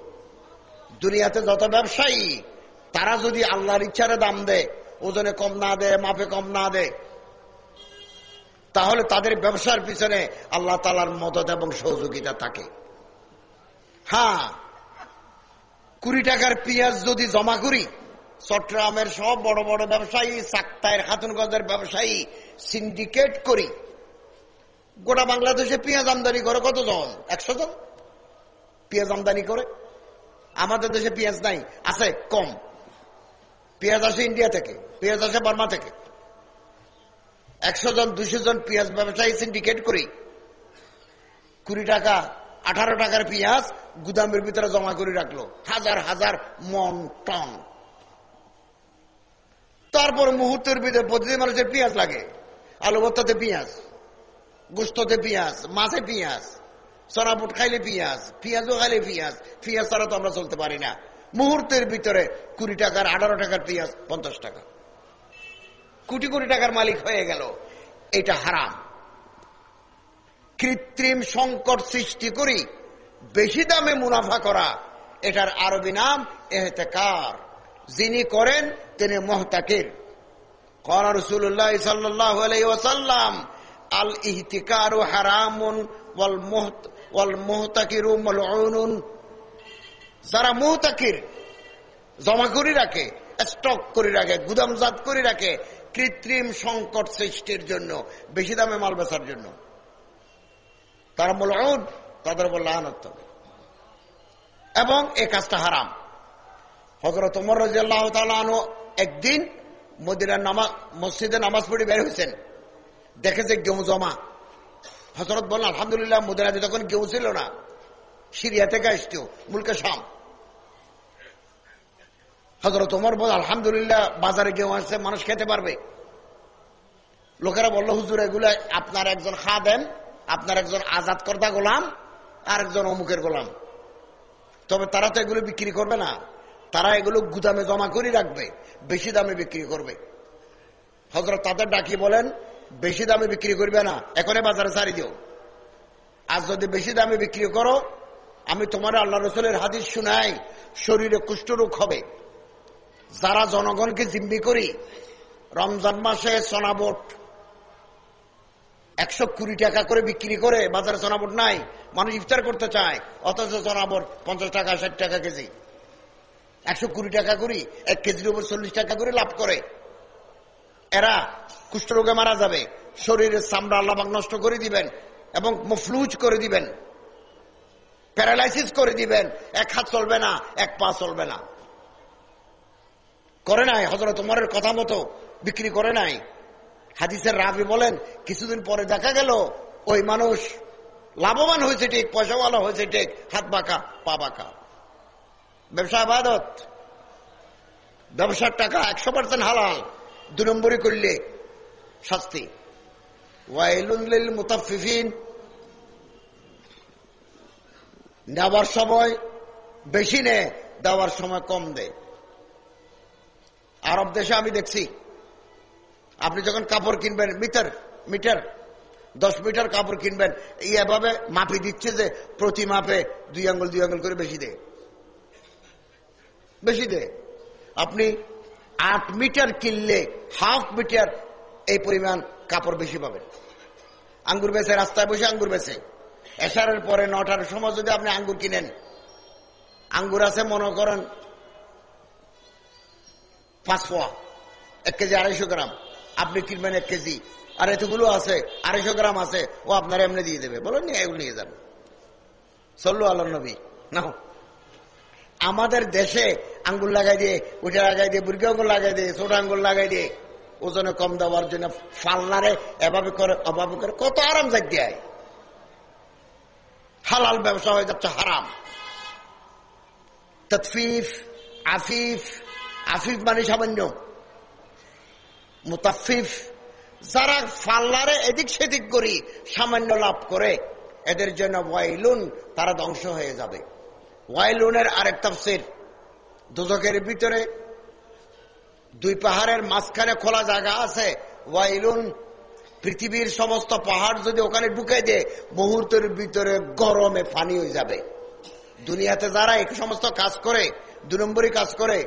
দুনিয়াতে যত ব্যবসায়ী, তারা যদি আল্লাহর ইচ্ছারে দাম দেয়, ওজনে কম না দেয়, মাপে কম না দেয়, তাহলে তাদের ব্যবসার পিছনে আল্লাহ তালার মদত এবং সহযোগিতা থাকে। হ্যাঁ কুড়ি টাকার পেঁয়াজ যদি জমা করি, চট্টগ্রামের সব বড় বড় ব্যবসায়ী সাক্তায়ের খাতুনগঞ্জের ব্যবসায়ী সিন্ডিকেট করি, গোটা বাংলাদেশে পেঁয়াজ আমদানি করে কতজন? একশো জন? পেঁয়াজ আমদানি করে। আমাদের দেশে পেঁয়াজ নাই, আছে কম। পেঁয়াজ আসে ইন্ডিয়া থেকে, পেঁয়াজ আসে বার্মা থেকে। একশো জন দুশো জন পেঁয়াজ ব্যবসায়ী সিন্ডিকেট করি। কুড়ি টাকা, আঠারো টাকার পেঁয়াজ গুদামের ভিতরে জমা করে রাখল। হাজার হাজার মন টন। তারপর মুহূর্তের ভিতরে প্রতিদিন মানুষের পেঁয়াজ লাগে। আলু ভর্তাতে পেঁয়াজ গোস্ততে পেঁয়াজ, মাছে পেঁয়াজ। সরাপুট খাইলে পিঁয়াজ, পিঁয়াজও খাইলে পিঁয়াজ পিঁয়াজ ছাড়া তো আমরা চলতে পারি না। মুহূর্তের ভিতরে কুড়ি টাকার, আঠারো টাকার পিঁয়াজ, পঞ্চাশ টাকা। কোটি কোটি টাকার মালিক হয়ে গেল। এটা হারাম। কৃত্রিম সংকট সৃষ্টি করি, বেশি দামে মুনাফা করা, এটার আরবি নাম এহতেকার। যিনি করেন, তিনি মহতাকির। করা আল ইহতিকার ও হারামুন ওয়াল মোহতাকির যারা মোহতাকির, জমা করে রাখে, স্টক করে রাখে, গুদামজাত করে রাখে, কৃত্রিম সংকট সৃষ্টির জন্য, বেশি দামে মাল বেচার জন্য। তারা মলউন, তাদের উপর আনত এবং এ কাজটা হারাম। হজরত উমর রাজিয়াল্লাহ একদিন মদিরা নামাজ মসজিদে নামাজ পড়ে বের হয়েছেন। দেখেছে গেম জমা। হজরত বললেন আলহামদুলিল্লাহ মদিনাতে তখন গেউ ছিল না। সিরিয়া থেকে আসতো, মুলকে শাম। হজরত ওমর বল আলহামদুলিল্লাহ, বাজারে গেউ আসছে মানুষ খেতে পারবে। লোকেরা বলল, হুজুর, এগুলো আপনার একজন খা দেন আপনার একজন আজাদ কর্তা গোলাম, আর একজন অমুকের গোলাম। তবে তারা তো এগুলো বিক্রি করবে না। তারা এগুলো গুদামে জমা করে রাখবে, বেশি দামে বিক্রি করবে। হজরত তাদের ডাকি বলেন বেশি দামে বিক্রি করবে না। এখনই বাজারে ছাড়ি দিও। আজ যদি বেশি দামে বিক্রি করো, আমি তোমার আল্লাহ রসুলের হাদিস শুনাই, শরীরে কুষ্ঠরোগ হবে। যারা জনগণকে জিম্মি করি, রমজান মাসে সোনাবোট একশো কুড়ি টাকা করে বিক্রি করে বাজারে সোনাবোট নাই, মানুষ ইফতার করতে চায়, অথচ সোনাবোট পঞ্চাশ টাকা, ষাট টাকা কেজি। একশো কুড়ি টাকা করি, এক কেজির উপর চল্লিশ টাকা করে লাভ করে। এরা কুষ্ঠরোগে মারা যাবে। শরীরের চামড়া আল্লাহাক নষ্ট করে দিবেন এবং মফলুজ করে দিবেন। প্যারালাইসিস করে দিবেন। এক হাত চলবে না, এক পা চলবে না। করে নাই হজরত উমরের কথা মতো বিক্রি করে নাই। হাদিসের রাবি বলেন, কিছুদিন পরে দেখা গেল, ওই মানুষ লাভবান হয়েছে ঠিক পয়সাওয়ালা হয়েছে ঠিক, হাত বাঁকা, পা বাঁকা। ব্যবসা আবাদত। ব্যবসার টাকা একশো পার্সেন্ট হালাল। দু নম্বরই করলে শাস্তি। ওয়াইলুল মুতাফিফিন নেওয়ার সময় বেশি নে, দেওয়ার সময় কম দে। আরব দেশে আমি দেখছি, আপনি যখন কাপড় কিনবেন, মিটার মিটার, দশ মিটার কাপড় কিনবেন এই এভাবে মাপি দিচ্ছে যে প্রতি মাপে দুই আঙ্গুল দুই আঙ্গুল করে বেশি দেয় বেশি দেয় আপনি আট মিটার কিনলে হাফ মিটার এই পরিমাণ কাপড় বেশি পাবেন। আঙ্গুর বেছে, রাস্তায় বসে আঙ্গুর বেছে। এসারের পরে নটার সময় যদি আপনি আঙ্গুর কিনেন, আঙ্গুর আছে, মনে করেন, পাঁচ পোয়া এক কেজি আড়াইশো গ্রাম। আপনি কিনবেন এক কেজি। আর এতগুলো আছে, আড়াইশো গ্রাম আছে, ও আপনার এমনি দিয়ে দেবে। বলেন নিয়ে যাবে। চলল আল্লাহ নবী। না আমাদের দেশে আঙ্গুল লাগাই দিয়ে উঠে লাগাই দিয়ে বুড়ি আঙ্গুল লাগাই দিয়ে, ছোট আঙ্গুল লাগাই দিয়ে ওজনে কম দেওয়ার জন্য ফালনারে এভাবে করে, অভাবে করে কত আরাম যাক দেয় হালাল ব্যবসা হয়ে যাচ্ছে হারাম। তৎফিফ আফিফ আফিফ মানে সামান্য। মুতাফিফ, যারা ফাল্লারে এদিক সেদিক করি, সামান্য লাভ করে, এদের জন্য ওয়াইলুন, তারা ধ্বংস হয়ে যাবে। ওয়াইলুনের আরেক তফসির। দুদকের ভিতরে দুই পাহাড়ের মাঝখানে খোলা জায়গা আছে। ওয়াইলুন পৃথিবীর সমস্ত পাহাড় যদি ওখানে ঢুকে দেয়, মুহূর্তের ভিতরে গরমে পানি হয়ে যাবে। দুনিয়াতে যারা এই সমস্ত কাজ করে, দু নম্বরই কাজ করে,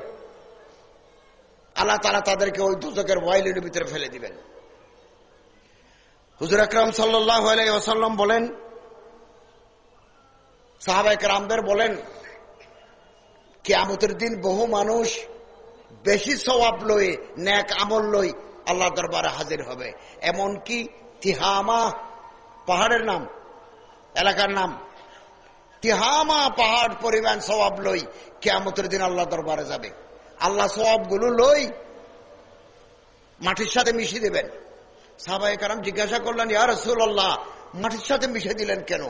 আল্লাহ তালা তাদেরকে ওই দুজকের ওয়াইলুনের ভিতরে ফেলে দিবেন। হুজুর আকরাম সাল্লাহ ওসাল্লাম বলেন সাহাবাহিক রামদের বলেন, কেয়ামতের দিন বহু মানুষ বেশি স্বভাব লই ন্যাক আমল লই আল্লাহ দরবারে হাজির হবে। এমন কি তিহামা পাহাড়ের নাম, এলাকার নাম, তিহামা পাহাড় পরিমাণ স্বভাব লই কেয়ামতের দিন আল্লাহ দরবারে যাবে। আল্লাহ সবগুলো লই মাটির সাথে মিশিয়ে দেবেন। সাহাবাই কারাম জিজ্ঞাসা করলেন, ইয়া রসুল্লাহ মাটির সাথে মিশে দিলেন কেন?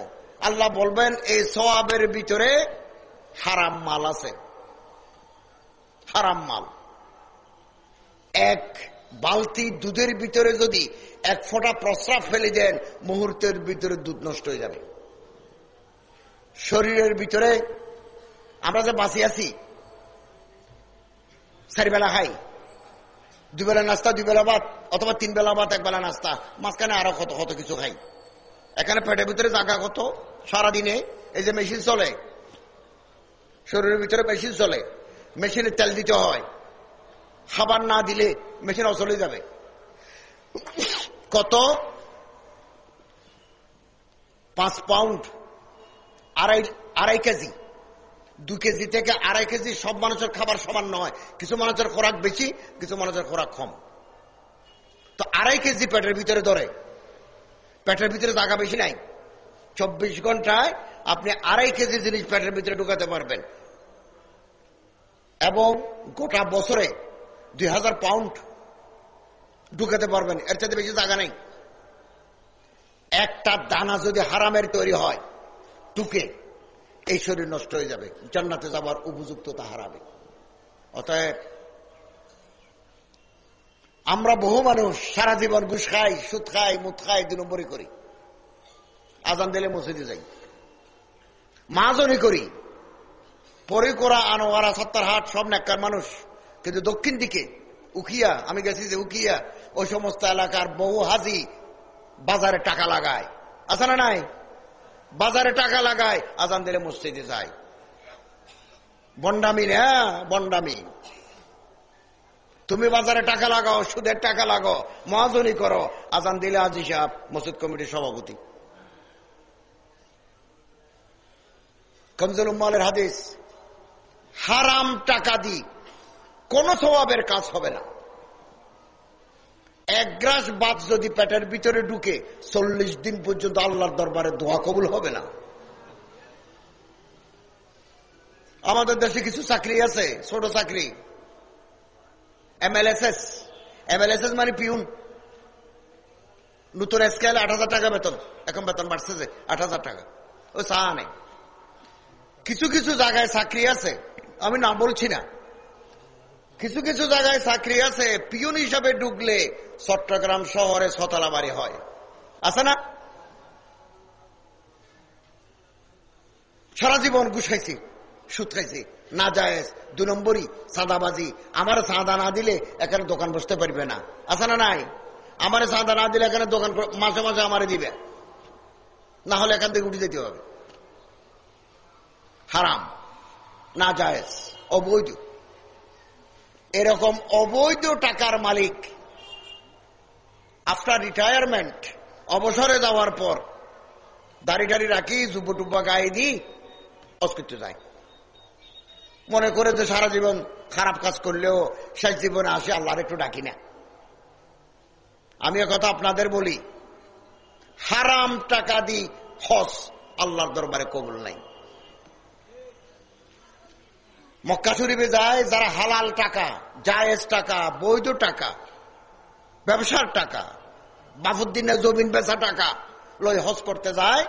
আল্লাহ বলবেন, এই সবাবের ভিতরে হারাম মাল আছে। হারাম মাল। এক বালতি দুধের ভিতরে যদি এক ফোঁটা প্রস্রাব ফেলে দেন, মুহূর্তের ভিতরে দুধ নষ্ট হয়ে যাবে। শরীরের ভিতরে আমরা যে বাঁচি আছি, চারিবেলা খাই, দুবেলা নাস্তা দুই বেলা ভাত, অথবা তিন বেলা ভাত এক বেলা নাস্তা, মাঝখানে আরও কত কত কিছু খাই। এখানে পেটের ভিতরে জাগা কত? সারাদিনে এই যে মেশিন চলে, শরীরের ভিতরে মেশিন চলে, মেশিনে তেল দিতে হয়। খাবার না দিলে মেশিন অচলে যাবে। কত? পাঁচ পাউন্ড, আড়াই আড়াই কেজি। দু কেজি থেকে আড়াই কেজি সব মানুষের খাবার সমান নয়। কিছু মানুষের খোরাক বেশি, কিছু মানুষের খোরাক কম। তো আড়াই কেজি পেটের ভিতরে ধরে। পেটের ভিতরে জায়গা বেশি নাই। চব্বিশ ঘন্টায় আপনি আড়াই কেজি জিনিস পেটের ভিতরে ঢুকাতে পারবেন। এবং গোটা বছরে দুই হাজার পাউন্ড ঢুকাতে পারবেন। এর চাইতে বেশি জায়গা নেই। একটা দানা যদি হারামের তৈরি হয় টুকে এই শরীর নষ্ট হয়ে যাবে। জান্নাতে যাবার উপযুক্ততা হারাবে। অতএব আমরা বহু মানুষ সারা জীবন ঘুষ খাই, সুদ খাই, মুদ খাই দু নম্বরই করি। আজান দিলে মসজিদে যাই। মাজনি করি। পরে করা আনোয়ারা সত্তর হাট সব নেককার মানুষ। কিন্তু দক্ষিণ দিকে উখিয়া আমি গেছি যে উখিয়া ওই সমস্ত এলাকার বহু হাজি বাজারে টাকা লাগায়। আছে না নাই? বাজারে টাকা লাগায়, আজান দিলে মসজিদে যায়। বন্ডামি হ্যাঁ বন্ডামি। তুমি বাজারে টাকা লাগাও, সুদের টাকা লাগাও, মহাজনী করো। আজান দিলে আজি সাহেব, মসজিদ কমিটির সভাপতি। কমজুল উম্মালের হাদিস, হারাম টাকা দি কোন স্বভাবের কাজ হবে না। এক গ্রাস বাদ যদি পেটের ভিতরে ঢুকে চল্লিশ দিন পর্যন্ত আল্লাহর দরবারে দোয়া কবুল হবে না। আমাদের দেশে কিছু চাকরি আছে, ছোট চাকরি। এমএলএসএস এমএলএসএস মানে পিউন। নতুন স্কেল আট হাজার টাকা বেতন, এখন বেতন বাড়ছে যে আট হাজার টাকা। ও চা নেই। কিছু কিছু জায়গায় চাকরি আছে, আমি নাম বলছি না। কিছু কিছু জায়গায় চাকরি আছে পিউন হিসাবে ঢুকলে চট্টগ্রাম শহরে ছতলা বাড়ি হয়। আছে না? সারা জীবন গুছাইছি সুদ খাইছি না যায় দু নম্বরই সাদাবাজি আমার সাদা না দিলে এখানে দোকান বসতে পারবে না। আছে না নাই? আমার সাদা না দিলে এখানে দোকান মাসে মাসে আমারে দিবে। না হলে এখান থেকে উঠে যেতে হবে। হারাম না যায় অবৈধ। এরকম অবৈধ টাকার মালিক আফটার রিটায়ারমেন্ট অবসরে যাওয়ার পর দাড়ি টাড়ি রাখি, জুব্বু টুব্বা গায়ে দিই অস্কৃত যায় মনে করে যে সারা জীবন খারাপ কাজ করলেও শেষ জীবনে আসে, আল্লাহর একটু ডাকি না। আমি কথা আপনাদের বলি, হারাম টাকা দি হস আল্লাহর দরবারে কবুল নাই। মক্কা শরীফে যায়, যারা হালাল টাকা, জায়েজ টাকা, বৈধ টাকা, ব্যবসার টাকা বাফুদ্দিনের জমিন বেচা টাকা লই হজ করতে যায়,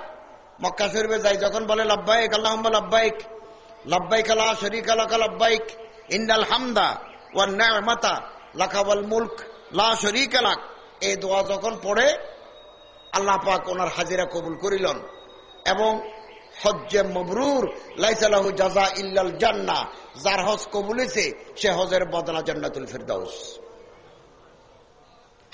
মক্কা শরীফে যায়, যখন বলে, লব্বাইক আল্লাহ লব্বাইক লব্বাইক আল্লাহ শরিক আল্লাহ লব্বাইক ইন্দাল হামদা ওয়ান মাতা লাখাওয়াল মুলক, লা শরিক আলাক এই দোয়া যখন পড়ে, আল্লাহ পাক ওনার হাজিরা কবুল করিলেন এবং হজ্জে মবরুর লাইসালাহু জাজা ইল্লাল জান্না। যার হজ কবুলেছে সে হজের বদলা জান্নাতুল ফিরদাউস।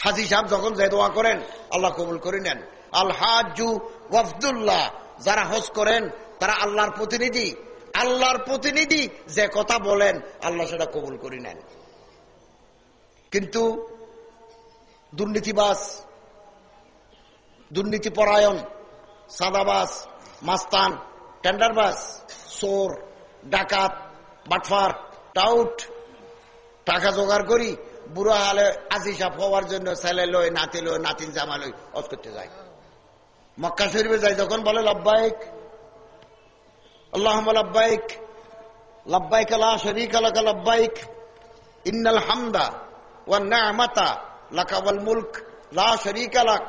হাজি সাহেব যখন যে দোয়া করেন, আল্লাহ কবুল করে নেন। আল হাজু ওয়াফদুল্লাহ, যারা হজ করেন, তারা আল্লাহর প্রতিনিধি। আল্লাহর প্রতিনিধি যে কথা বলেন, আল্লাহ সেটা কবুল করে নেন। কিন্তু দুর্নীতিবাস দুর্নীতি পরায়ণ সাদাবাস মাস্তান, টেন্ডারবাস, চোর, ডাকাত, বাটফার, টাউট। টাকা জোগাড় করি, বুড়ো হালে আজি সাপ হওয়ার জন্য ছেলে লই নাতি লই নাতিন জামা লই অজ করতে যায়। মক্কা শরীফে যায় যখন বলে, লব্বাইক আল্লাহ লব্বাইক লব্বাইক আল্লাহ শরিক আলাকা লব্বাইক, ইন্নাল হামদা ওয়া নামাতা লাকাওয়াল মুলক, লা শরিক আলাক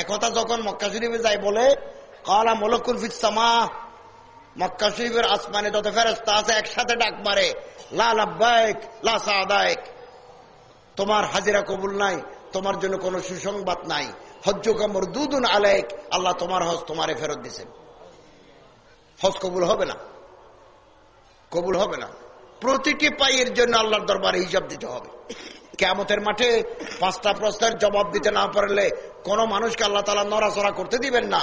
একথা যখন মক্কা শরীফে যায় বলে কালা মলকুল ফিসামা মক্কা শরীফের আসমানে যত ফেরস্তা আছে একসাথে ডাক মারে, লা লা সাদাইক। তোমার হাজিরা কবুল নাই, তোমার জন্য কোনো সুসংবাদ নাই। হজ্জ কামর দুদুন আলেক আল্লাহ তোমার হজ তোমারে ফেরত দিছেন হজ কবুল হবে না? কবুল হবে না? প্রতিটি পাইয়ের জন্য আল্লাহর দরবারে হিসাব দিতে হবে। কেমতের মাঠে পাঁচটা প্রশ্নের জবাব দিতে না পারলে কোন মানুষকে আল্লাহ তালা নড়াচড়া করতে দিবেন না।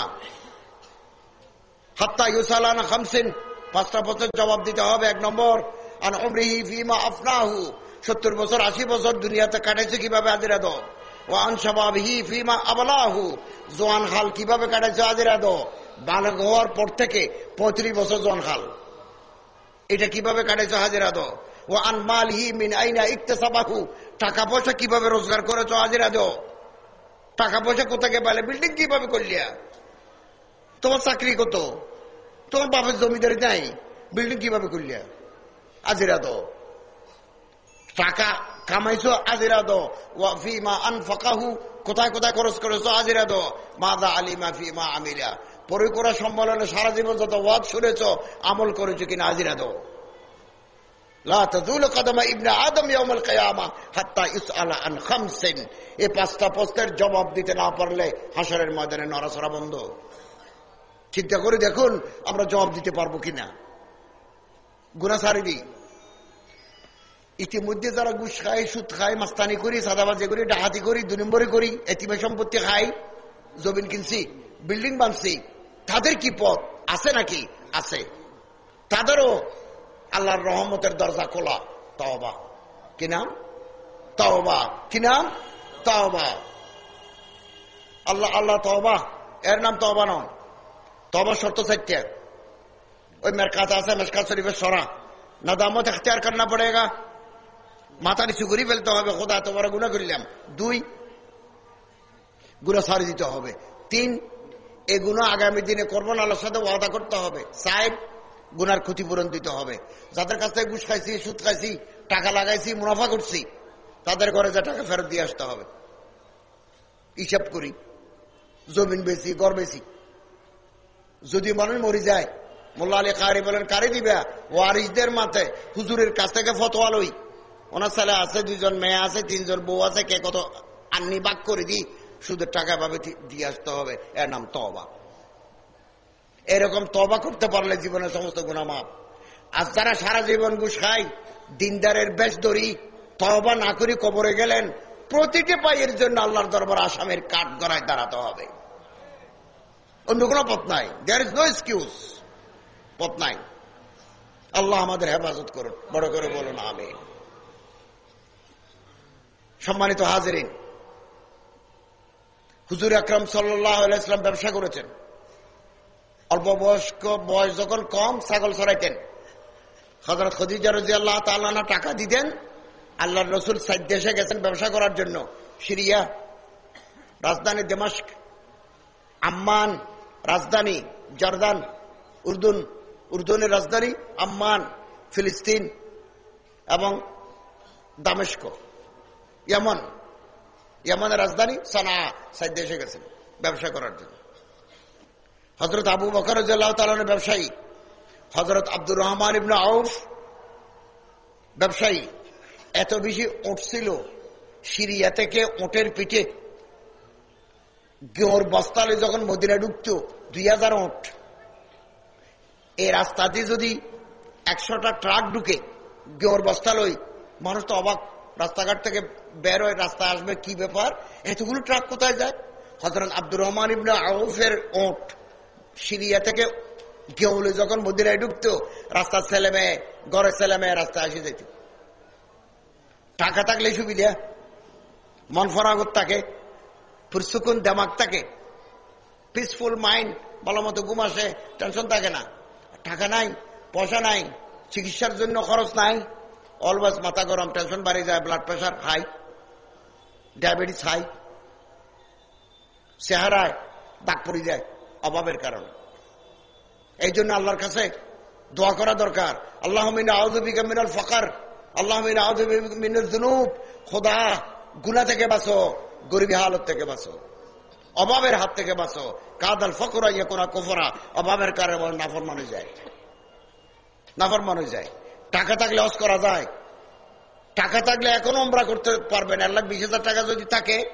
হাত্তা ইউসালানা খামসিন। পাঁচটা বছর জবাব দিতে হবে, এক নম্বর, আন অমরিহি ফিমা আফনাহু। সত্তর বছর, আশি বছর দুনিয়াতে কাটাইছে কীভাবে আজিরা দো ও আনসাবাবিহি ফিমা আবলাহু। জোয়ান হাল কীভাবে কাটাইছে আজিরা দো বালক হওয়ার পর থেকে পঁয়ত্রিশ বছর জোয়ান হাল এটা কীভাবে কাটাইছে হাজিরা দো ও আন মালহি মিন আইনা ইকতেসাবাহু। টাকা পয়সা কীভাবে রোজগার করেছ হাজিরা দো টাকা পয়সা কোথাকে পেলে বিল্ডিং কীভাবে করলিয়া? তোমার চাকরি কত? তোমার বাপের জমিদারি নাই। বিল্ডিং কীভাবে করলিয়া আজিরা দো টাকা কামাইছো, আজিরা দো ওয়া ফি মা আনফাকাহু, কোথায় কোথায় খরচ করেছ, আজিরা দো মাদা আলিমা ফি মা আমিলা। পরে করা সম্মেলনে সারা জীবন যত ওয়াদ শুনেছ, আমল করেছ কিনা, আজিরা দো এই পাঁচটা প্রশ্নের জবাব দিতে না পারলে হাসরের ময়দানে নড়াচড়া বন্ধ। চিন্তা করে দেখুন আমরা জবাব দিতে পারব কিনা। গুনা সারিদি ইতিমধ্যে যারা ঘুষ খায়, সুদ খায়, মাস্তানি করি, সাদাবাজি করি ডাহাতি করি দুই নম্বরে করি, এতিমে সম্পত্তি খাই, জমিন কিনছি, বিল্ডিং বানছি, তাদের কি পথ? আছে নাকি? আছে। তাদেরও আল্লাহর রহমতের দরজা খোলা। তাওবা। কি নাম? তাওবা। কি নাম? তাওবা। আল্লাহ আল্লাহ তওবা। এর নাম তাওবা নয়। তবা শর্ত চারটে ওই মেরকাত আছে মেসকাত শরীফের সরা। না দামত এখতিয়ার করনা পড়েগা। মাথা নিচু করে ফেলতে হবে, খোদা তোমার গুণা করলাম। দুই গুণা সারি দিতে হবে। তিন, এ গুণা আগামী দিনে করব না আল্লাহর সাথে ওয়াদা করতে হবে। সাহেব গুনার ক্ষতিপূরণ দিতে হবে। যাদের কাছ থেকে ঘুষ খাইছি, সুদ খাইছি, টাকা লাগাইছি, মুনাফা করছি, তাদের ঘরে যা টাকা ফেরত দিয়ে আসতে হবে। হিসাব করি। জমিন বেশি গড় বেশি যদি মানুষ মরি যায়, মোল্লা আলী কারি বলেন, কারি দিবা? ওয়ারিসদের মাথায় হুজুরের কাছ থেকে ফতোয়া লই। ওনার ছেলে আছে দুজন মেয়ে আছে, তিনজন বউ আছে, কে কত আন্নি বাক করে দি সুদের টাকা ভাবে দিয়ে আসতে হবে, এর নাম তবা এরকম তবা করতে পারলে জীবনের সমস্ত গুণা মাপ আর যারা সারা জীবন খায়, দিনদারের বেশ ধরি তবা না করি কবরে গেলেন, প্রতিটি পাইয়ের জন্য আল্লাহর দরবার আসামের কাঠ গড়ায় দাঁড়াতে হবে। অন্য কোনো পথ নাই। দেয়ার ইজ নো এক্সকিউজ পথ নাই। আল্লাহ আমাদের হেফাজত করুন, বড় করে বলুন আমি সম্মানিত হাজরিন, হুজুর আকরম সাল্লাম ব্যবসা করেছেন। অল্প বয়স্ক বয়স যখন কম, ছাগল ছড়াইতেন। হজরত খদিজা রাজি আল্লাহ তাল্লাহ টাকা দিতেন। আল্লাহ রসুল সাইড দেশে গেছেন ব্যবসা করার জন্য। সিরিয়া, রাজধানী দেমাস্ক, আম্মান রাজধানী, জর্দান, উর্দুন, উর্দুনের রাজধানী আম্মান, ফিলিস্তিন এবং দামেস্ক, ইয়ামন। ইয়ামনের রাজধানী সানা সাইড দেশে গেছেন ব্যবসা করার জন্য। হজরত আবু বকর তালনের ব্যবসায়ী হজরত আব্দুর রহমান ইবন আউফ ব্যবসায়ী। এত বেশি উঠছিল সিরিয়া থেকে ওটের পিঠে গেহর বস্তালে যখন মদিনা ঢুকত, দুই হাজার ওট। এই রাস্তাতে যদি একশোটা ট্রাক ঢুকে গেহর বস্তালই মানুষ তো অবাক, রাস্তাঘাট থেকে বের হয়ে রাস্তা আসবে, কি ব্যাপার? এতগুলো ট্রাক কোথায় যায়? হজরত আব্দুর রহমান ইবনে আউফের ওট সিরিয়া থেকে গেউলে যখন মদিনায় ঢুকতো, রাস্তার ছেলে মেয়ে, ঘরের ছেলে মেয়ে রাস্তায় আসে যেত। টাকা থাকলে সুবিধা, মন ফরাগত থাকে। পুরসুকুন দেমাক থাকে। পিসফুল মাইন্ড ভালো মতো ঘুম আসে টেনশন থাকে না। টাকা নাই, পয়সা নাই, চিকিৎসার জন্য খরচ নাই। অলওয়েজ মাথা গরম টেনশন বাড়ি যায় blood pressure high diabetes high চেহারায় দাগ পড়ে যায়, অভাবের কারণে। এই জন্য আল্লাহর কাছে দোয়া করা দরকার। আল্লাহ আউদ্দিকা মিনাল ফকার আল্লাহ মিনাল জুনুব খোদা গুনা থেকে বাঁচো। গরিবী হালত থেকে বাঁচো। অভাবের হাত থেকে বাঁচো। কাদাল ফকরা ইয়ে কোনা কোফরা। অভাবের কারণে নাফর মানুষ যায়। নাফর মানুষ যায়। টাকা থাকলে হস করা যায়। টাকা থাকলে এখন আমরা করতে পারবেন। এক লাখ বিশ হাজার টাকা যদি থাকে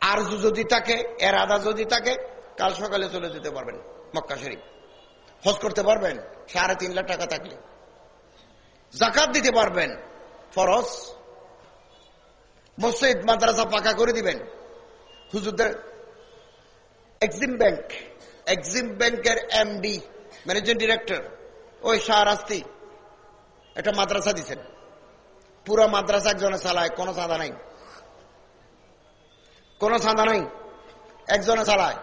আর যদি থাকে এর আদা যদি থাকে, কাল সকালে চলে যেতে পারবেন মক্কা শরীফ। হজ করতে পারবেন, সাড়ে তিন লাখ টাকা থাকলে। জাকাত দিতে পারবেন, ফরজ। মসজিদ, মাদ্রাসা পাকা করে দিবেন। হুজুরদের এক্সিম ব্যাংক, এক্সিম ব্যাংকের এমডি ম্যানেজিং ডিরেক্টর ওই শাহরাস্তি একটা মাদ্রাসা দিছেন। পুরো মাদ্রাসা একজনে চালায়, কোনো চাঁদা নাই। কোনো চাঁদা নাই, একজনে চালায়।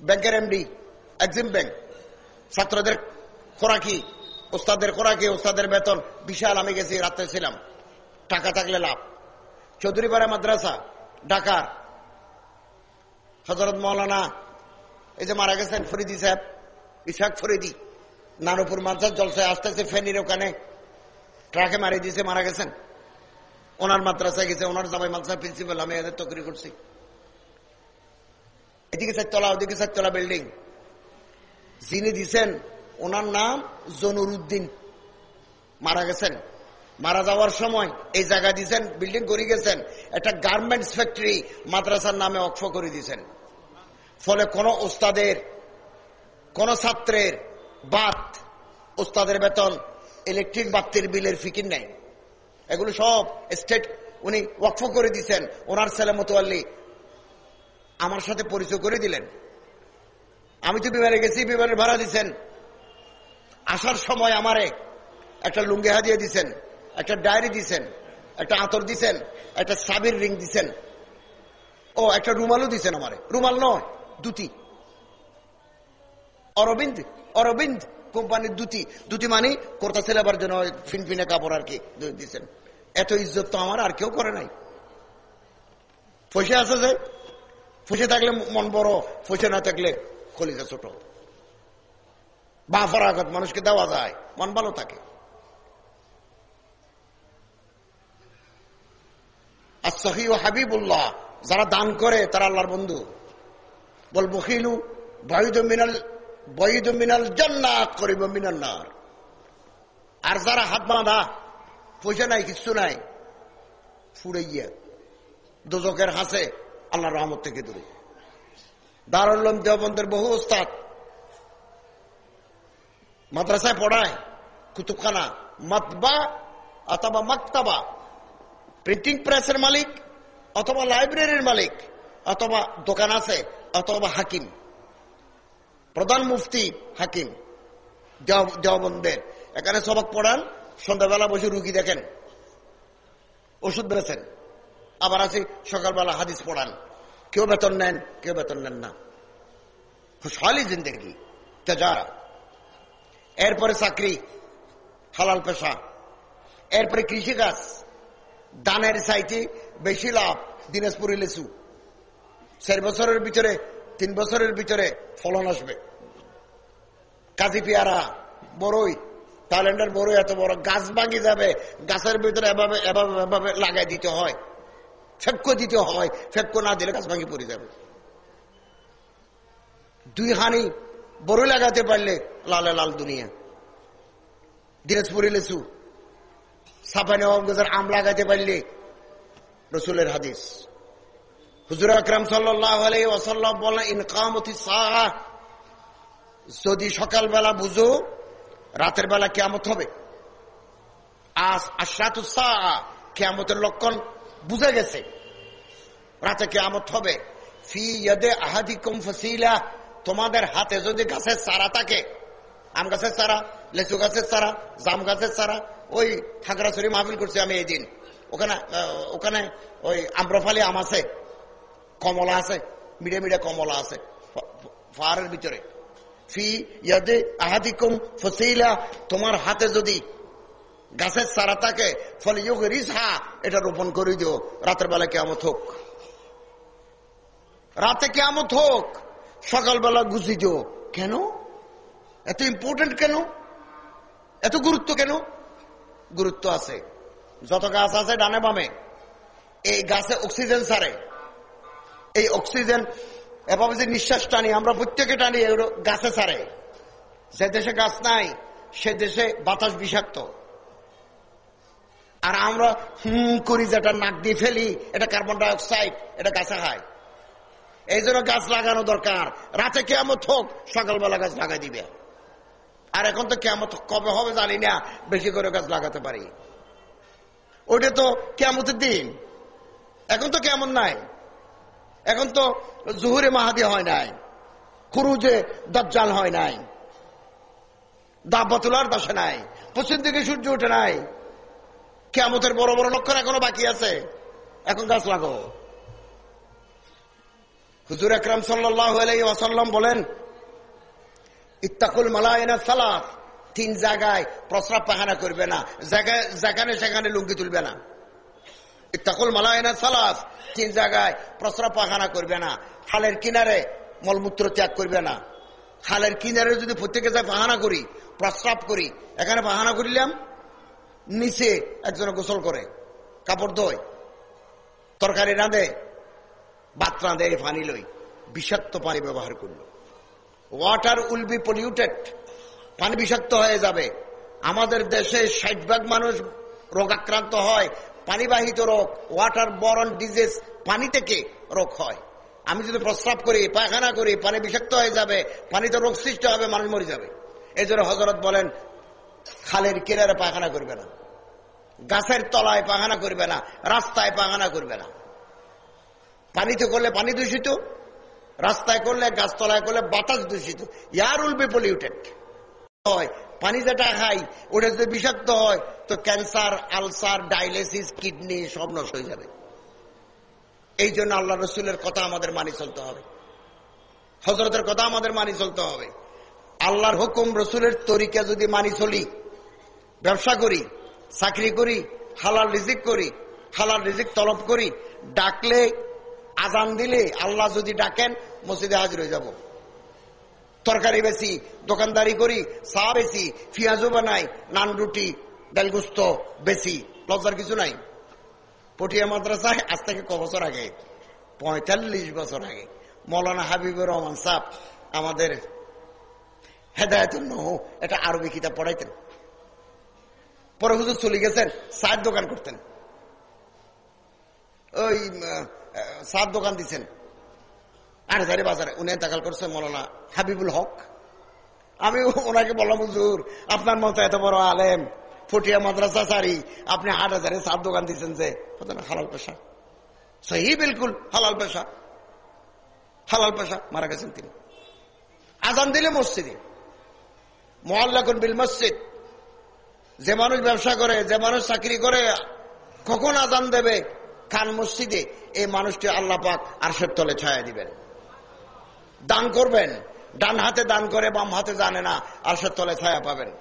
ব্যাংকের এমডি এক্সিম ব্যাংক। ছাত্রদের খোরাকি, ওস্তাদের খোরাকি, ওস্তাদের বেতন, বিশাল, আমি গেছি, রাত্রে ছিলাম। টাকা থাকলে লাভ। চৌধুরীপাড়া মাদ্রাসা ঢাকার হজরত মৌলানা, এই যে মারা গেছেন ফরিদি সাহেব ইসাক ফরিদি, নানুপুর মাদ্রাস জলসায় আসতেছে, ফেনির ওখানে। ট্রাকে মারি দিয়েছে, মারা গেছেন। ওনার মাদ্রাসায় গেছে, ওনার জামাই মাদ্রাসা প্রিন্সিপাল আমি এদের তকরি করছি। এদিকে চারতলা, ওদিকে চারতলা বিল্ডিং যিনি দিছেন, ওনার নাম জনুর উদ্দিন মারা গেছেন। মারা যাওয়ার সময় এই জায়গা দিয়েছেন বিল্ডিং করে গেছেন, একটা গার্মেন্টস ফ্যাক্টরি মাদ্রাসার নামে অক্ষ করে দিয়েছেন। ফলে কোন ওস্তাদের, কোন ছাত্রের বাত, ওস্তাদের বেতন ইলেকট্রিক বাতির বিলের ফিকির নেই। এগুলো সব স্টেট উনি ওয়াকফ করে দিচ্ছেন ওনার ছেলে মতোয়াল্লি আমার সাথে পরিচয় করে দিলেন। আমি তো বিমানে গেছি, বিমানের ভাড়া দিচ্ছেন আসার সময় আমারে একটা লুঙ্গি হাদিয়ে দিছেন একটা ডায়েরি দিছেন, একটা আতর দিছেন, একটা সাবির রিং দিছেন। ও, একটা রুমালও দিছেন আমারে। রুমাল নয়, দুটি। অরবিন্দ অরবিন্দ কোম্পানির দুটি। দুটি মানে কর্তা ছেলেবার জন্য ফিনফিনে কাপড় আর কি দিচ্ছেন এত ইজ্জত তো আমার, আর কেউ করে নাই। ফসে আছে যে, ফসে থাকলে মন বড়, ফসে না থাকলে কলিজা ছোট। বা ফরাগত মানুষকে দেওয়া যায়, মন ভালো থাকে। আর সহি ও হাবিবুল্লাহ, যারা দান করে তারা আল্লাহর বন্ধু। বল বখিলু বৈদ মিনাল বৈদ মিনাল জন্নাত করিব মিনান্নার আর যারা হাত বাঁধা, পয়সা নাই কিছু নাই ফুড়ে গিয়া দোজকের হাসে আল্লাহ রহমত থেকে দূরে। দারুল্লম দেওবন্দের বহু ওস্তাদ মাদ্রাসায় পড়ায়, কুতুবখানা, মাতবা অথবা মাকতাবা প্রিন্টিং প্রেসের মালিক, অথবা লাইব্রেরির মালিক, অথবা দোকান আছে, অথবা হাকিম। প্রধান মুফতি হাকিম দেওবন্দের। এখানে সবক পড়ান, সন্ধ্যাবেলা বসে রুগী দেখেন, ওষুধ বেড়েছেন। আবার আছে সকালবেলা হাদিস পড়ান। কেউ বেতন নেন, কেউ বেতন নেন না। খুশহালি জিন্দগি তেজারা এরপরে চাকরি, হালাল পেশা। এরপরে কৃষিকাজ। দানের সাইটে বেশি লাভ দিনাজপুরি লেচু চার বছরের ভিতরে, তিন বছরের ভিতরে ফলন আসবে। কাজী পেয়ারা, বড়ই। থাইল্যান্ডের বড়ই এত বড়। গাছ ভাঙি যাবে, গাছের ভিতরে এভাবে এভাবে এভাবে লাগাই দিতে হয়। ফেক্কো দিতে হয় ফেক্কো না দিলে গাছ ভাঙি পড়ে যাবে। দুই হানি বড়ই লাগাতে পারলে লালে লাল দুনিয়া। দিনাজপুরি লেচু সাফানি গাছের আম লাগাতে পারলে রসুলের হাদিস। হুজুর আকরাম সাল্লাম বলেন ইনকামতি সাহা যদি সকালবেলা বুঝো, রাতের বেলা কেমত হবে। আস আশরাতুসা কেমতের লক্ষণ বুঝে গেছে। রাতে কেমত হবে। ফি ইয়াদে আহাদিকুম ফসিলা, তোমাদের হাতে যদি গাছের চারা থাকে আম গাছের চারা, লেচু গাছের চারা, জাম গাছের চারা, ওই খাগড়াছড়ি মাহফিল করছি আমি এই দিন। ওখানে ওখানে ওই আম্রফালি আম আছে, কমলা আছে, মিডে মিডে কমলা আছে ফারের ভিতরে। তোমার হাতে যদি গাছের চারা থাকে ফলে এটা রোপণ করে দিও। রাতের বেলা কেমত হোক। রাতে কেমত হোক, সকালবেলা গুছি দিও। কেন? এত ইম্পর্টেন্ট কেন? এত গুরুত্ব কেন? গুরুত্ব আছে। যত গাছ আছে ডানে বামে, এই গাছে অক্সিজেন সারে এই অক্সিজেন এভাবে যে নিঃশ্বাস টানি, আমরা প্রত্যেকে টানি গাছে ছাড়ে। যে দেশে গাছ নাই, সে দেশে বাতাস বিষাক্ত। আর আমরা হুম করি যেটা নাক দিয়ে ফেলি, এটা কার্বন ডাইঅক্সাইড এটা গাছে খায় এই জন্য গাছ লাগানো দরকার। রাতে কেমন হোক, সকালবেলা গাছ লাগাই দিবে। আর এখন তো কেমন কবে হবে জানি না। বেশি করে গাছ লাগাতে পারি। ওইটা তো কেমতের দিন। এখন তো কেমন নাই। এখন তো জুহুরে মাহাদি হয় নাই। খুরুজে দজ্জাল হয় নাই। দাব্বাতুলার দশে নাই। পশ্চিম দিকে সূর্য উঠে নাই। কেমতের বড় বড় লক্ষণ এখনও বাকি আছে। এখন গাছ লাগো হুজুর আকরাম সাল্লাম বলেন ইত্তাকুল মালায়না সালাফ তিন জায়গায় প্রস্রাব পাখানা করবে না। জায়গায় যেখানে সেখানে লুঙ্গি তুলবে না। ইত্তাকুল মালায়না সালাফ তিন জায়গায় প্রস্রাব পাখানা করবে না। খালের কিনারে মলমূত্র ত্যাগ করবে না। খালের কিনারে যদি প্রত্যেকে যায় পাহানা করি, প্রস্রাব করি, এখানে পাহানা করিলাম, নিচে একজনে গোসল করে, কাপড় দোয় তরকারি রাঁধে, ভাত রাঁধে পানি লই, বিষাক্ত পানি ব্যবহার করল। ওয়াটার উইল বি পলিউটেড পানি বিষাক্ত হয়ে যাবে। আমাদের দেশে ষাট ভাগ মানুষ রোগাক্রান্ত হয়। পানিবাহিত রোগ ওয়াটার বরন ডিজিজ পানি থেকে রোগ হয়। আমি যদি প্রস্রাব করি, পায়খানা করি, পানি বিষাক্ত হয়ে যাবে, পানিতে রোগ সৃষ্টি হবে, মানুষ মরে যাবে। এই জন্য হজরত বলেন, খালের কিনারে পায়খানা করবে না। গাছের তলায় পায়খানা করবে না। রাস্তায় পায়খানা করবে না। পানিতে করলে পানি দূষিত? রাস্তায় করলে, গাছতলায় করলে বাতাস দূষিত। ইয়ার উইল বি পলিউটেড হয়, পানি যেটা খাই, ওটা যদি বিষাক্ত হয়, তো ক্যান্সার, আলসার, ডায়ালিসিস, কিডনি সব নষ্ট হয়ে যাবে। এই জন্য আল্লাহ রসুলের কথা আমাদের মানি চলতে হবে। হজরতের কথা আমাদের মানি চলতে হবে। আল্লাহর হুকুম, রসুলের তরিকা যদি মানি চলি, ব্যবসা করি, চাকরি করি, হালাল রিজিক করি, হালাল রিজিক তলব করি, ডাকলে আজান দিলে আল্লাহ যদি ডাকেন, মসজিদে হাজির হয়ে যাব। তরকারি বেশি, দোকানদারি করি, চা বেশি, পেঁয়াজও বানাই, নান রুটি ডালগুস্ত বেশি, লজ্জার কিছু নাই। পটিয়া মাদ্রাসায় আজ থেকে ক বছর আগে? পঁয়তাল্লিশ বছর আগে। মৌলানা হাবিবুর রহমান সাহ আমাদের হেদায়তুল নহ, এটা আরবি কিতাব পড়াইতেন। পরে হুজুর চলে গেছেন, চায়ের দোকান করতেন। ওই সার দোকান দিচ্ছেন আট হাজারে বাজারে, উনি এন্তাকাল করছে মৌলানা হাবিবুল হক। আমি ওনাকে বললাম, হুজুর, আপনার মতো এত বড় আলেম, ফটিয়া মাদ্রাসা সারি আপনি আট হাজারে সার দোকান দিচ্ছেন যে হালাল পেশা। সহি বিলকুল, হালাল পেশা। হালাল পেশা, মারা গেছেন তিনি। আজান দিলে মসজিদে। মহল্লাকুন বিল মসজিদ। যে মানুষ ব্যবসা করে, যে মানুষ চাকরি করে, কখন আজান দেবে? খান মসজিদে। এই মানুষটি আল্লাহ পাক আরশের তলে ছায়া দিবেন। দান করবেন। ডান হাতে দান করে, বাম হাতে জানে না, আরশের তলে ছায়া পাবেন।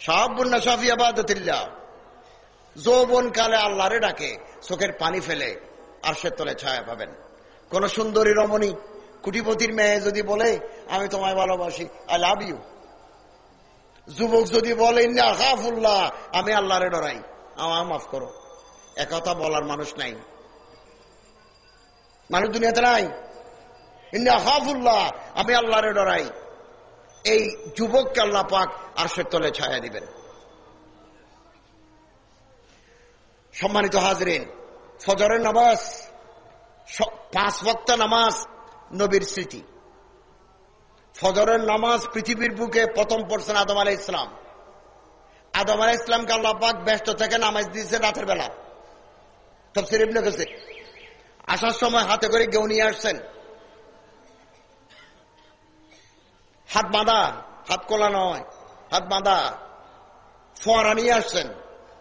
সাহাবুন্না যৌবন কালে আল্লাহরে ডাকে, চোখের পানি ফেলে, আরশের তলে ছায়া পাবেন। কোন সুন্দরী রমণী, কুটিপতির মেয়ে যদি বলে, আমি তোমায় ভালোবাসি আই লাভ ইউ যুবক যদি বলে আকাফুল্লাহ আমি আল্লাহরে ডরাই। আমার মাফ করো। একথা বলার মানুষ নাই। মানুষ দুনিয়াতে নাই। আকাফুল্লাহ আমি আল্লাহরে ডরাই। এই যুবককে আল্লাহ পাক আর সে তলে ছায়া দিবেন। সম্মানিত হাজরিন, ফজরের নামাজ পাঁচ ভক্ত নামাজ নবীর স্মৃতি। ফজরের নামাজ পৃথিবীর বুকে প্রথম পড়ছেন আদম আলাই ইসলাম আদম আলাই ইসলামকে আল্লাহ পাক ব্যস্ত থেকে নামাজ দিয়েছে রাতের বেলা। তফসির ইবনে গেছে আসার সময় হাতে করে গেউ নিয়ে আসছেন। হাত বাঁধা, হাত কোলা নয়, হাত বাঁধা। ফোয়ারা নিয়ে আসছেন,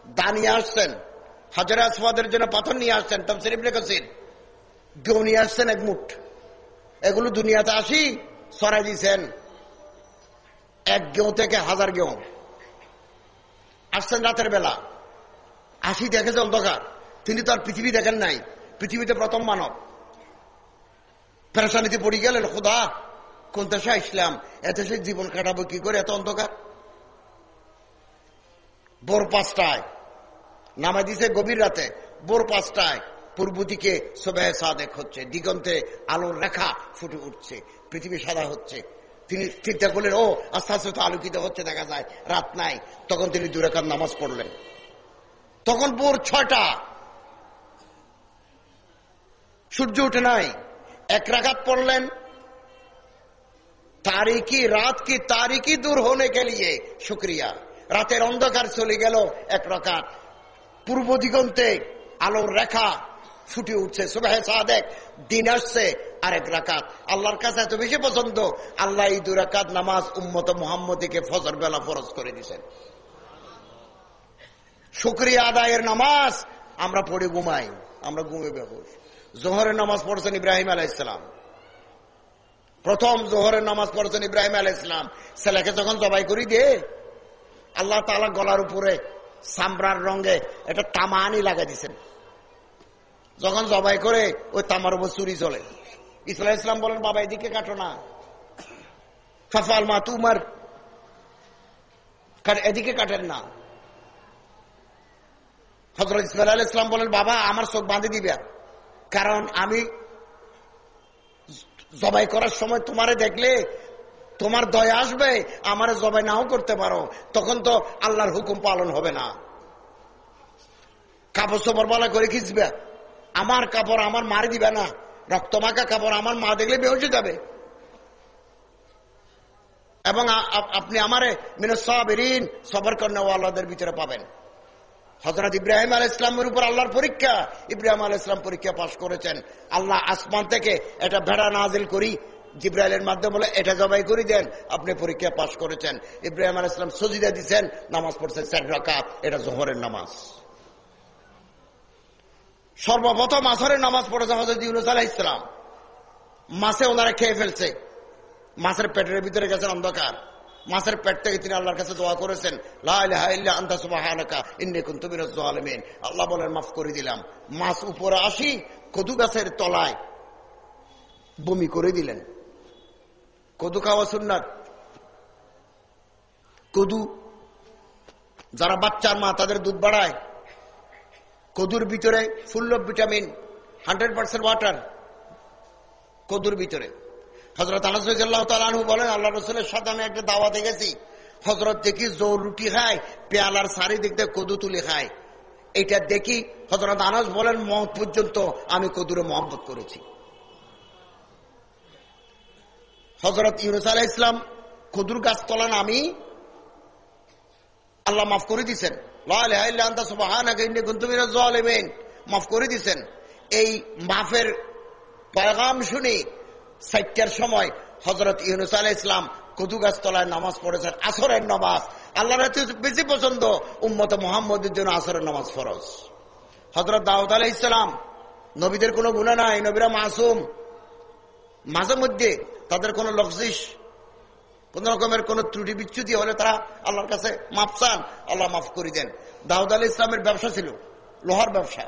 দা নিয়ে আসছেন, হাজার আসবাদের জন্য পাথর নিয়ে আসছেন তফসির ইবনে গেছেন গেউ নিয়ে আসছেন এক মুঠ। এগুলো দুনিয়াতে আসি, সরাই দিয়েছেন এক গেউ থেকে হাজার গেউ আসছেন রাতের বেলা। আসি দেখেছে অন্ধকার। তিনি তো আর পৃথিবী দেখেন নাই। পৃথিবীতে প্রথম মানব। পেরেশানিতে পড়ে গেলেন, খোদা, কোন দেশে আসলাম? এত সে জীবন কাটাবো কি করে? এত অন্ধকার। বোর পাঁচটায় নামা দিছে গভীর রাতে। বোর পাঁচটায় পূর্ব দিকে সোবাহ সাদেক হচ্ছে, দিগন্তে আলোর রেখা ফুটে উঠছে, পৃথিবী সাদা হচ্ছে। তিনি চিন্তা করলেন, ও, আস্তে আস্তে তো আলোকিত হচ্ছে, দেখা যায়, রাত নাই। তখন তিনি দুরেখার নামাজ পড়লেন। তখন ভোর ছয়টা সূর্য উঠে নাই। এক রাখাত পড়লেন। তারিখি রাত কি তারিখি দূর হনে কে লিয়ে? শুক্রিয়া। রাতের অন্ধকার চলে গেল এক রাকাত পূর্ব দিগন্তে আলোর রেখা ফুটে উঠছে। সুবাহ সাদেক দিন আসছে আরেক রাকাত আল্লাহর কাছে এত বেশি পছন্দ, আল্লাহ এই দু রাকাত নামাজ উম্মত মোহাম্মদীকে ফজর বেলা ফরজ করে দিয়েছেন। শুক্রিয়া আদায়ের নামাজ আমরা পড়ে ঘুমাই, আমরা ঘুমে বেহুশ। জোহরের নামাজ পড়ছেন ইব্রাহিম আলাইসালাম প্রথম জোহরের নামাজ পড়ছেন ইব্রাহিম আলাইসালাম ছেলেকে যখন জবাই করি দিয়ে আল্লাহ তালা গলার উপরে সামরার রঙে একটা তামানি লাগাই দিছেন। যখন জবাই করে, ওই তামার উপর চুরি চলে। ইসলাম ইসলাম বলেন, বাবা, এদিকে কাটো না। ফাফাল মা তুমার। এদিকে কাটেন না। হজরত ইসমাইল আল ইসলাম বলেন, বাবা, আমার চোখ বাঁধে দিবে কারণ আমি জবাই করার সময় তোমারে দেখলে তোমার দয়া আসবে, আমার জবাই নাও করতে পারো। তখন তো আল্লাহর হুকুম পালন হবে না। কাপড় বলা করে খিচবে। আমার কাপড় আমার মার দিবে না। রক্তমাখা কাপড় আমার মা দেখলে বেহসে যাবে। এবং আপনি আমারে সবেরিন, সবর কন্যাওয়ালাদের ভিতরে পাবেন। হজরত ইব্রাহিম আল ইসলামের উপর আল্লাহর পরীক্ষা। ইব্রাহিম আল ইসলাম পরীক্ষা পাশ করেছেন। আল্লাহ আসমান থেকে এটা ভেড়া নাজিল করি। জিব্রাইলের মাধ্যমে বলে, এটা জবাই করে দেন, আপনি পরীক্ষা পাশ করেছেন। ইব্রাহিম আল ইসলাম সজিদা দিচ্ছেন নামাজ পড়ছেন চার রাকাত, এটা জহরের নামাজ। সর্বপ্রথম আসরের নামাজ পড়েছে হজরত ইউনুস আলাহ ইসলাম মাছে ওনারা খেয়ে ফেলছে। মাছের পেটের ভিতরে গেছেন অন্ধকার। মাছের পেট থেকে তিনি আল্লাহর কাছে দোয়া করেছেন আল্লাহ বলেন, মাফ করে দিলাম। মাছ উপরে আসি, কদু গাছের তলায় বমি করে দিলেন। কদু খাওয়া সুন্নাত। কদু, যারা বাচ্চার মা তাদের দুধ বাড়ায়, কদুর ভিতরে full vitamin, hundred percent water, কদুর ভিতরে। হজরত আনাসুল্লাহ তালু বলেন আল্লাহ রসুলের সাথে আমি একটা দাওয়াতে গেছি হজরত দেখি জোর রুটি খায়, পেয়ালার সারি দেখতে কদু তুলে খায়। এটা দেখি হজরত আনাস বলেন মত পর্যন্ত আমি কদুরে মহব্বত করেছি। হজরত ইউনুস আলাহ ইসলাম কদুর গাছ তলান আমি আল্লাহ মাফ করে দিচ্ছেন মাফ করে দিচ্ছেন এই মাফের পয়গাম শুনি সাইটার সময় হজরত ইউনুস আলাহ ইসলাম নামাজ পড়েছেন, আসরের নামাজ। আল্লাহর বেশি পছন্দ উম্মত মোহাম্মদের জন্য আসরের নামাজ ফরজ। হজরত দাউদ ইসলাম নবীদের কোনো গুণা নাই, নবীরা মাসুম। মাঝে মধ্যে তাদের কোনো লফজিস কোন রকমের কোন ত্রুটি বিচ্ছুতি হলে তারা আল্লাহর কাছে মাফ চান, আল্লাহ মাফ করে দেন। দাউদ আলী ইসলামের ব্যবসা ছিল, লোহার ব্যবসা।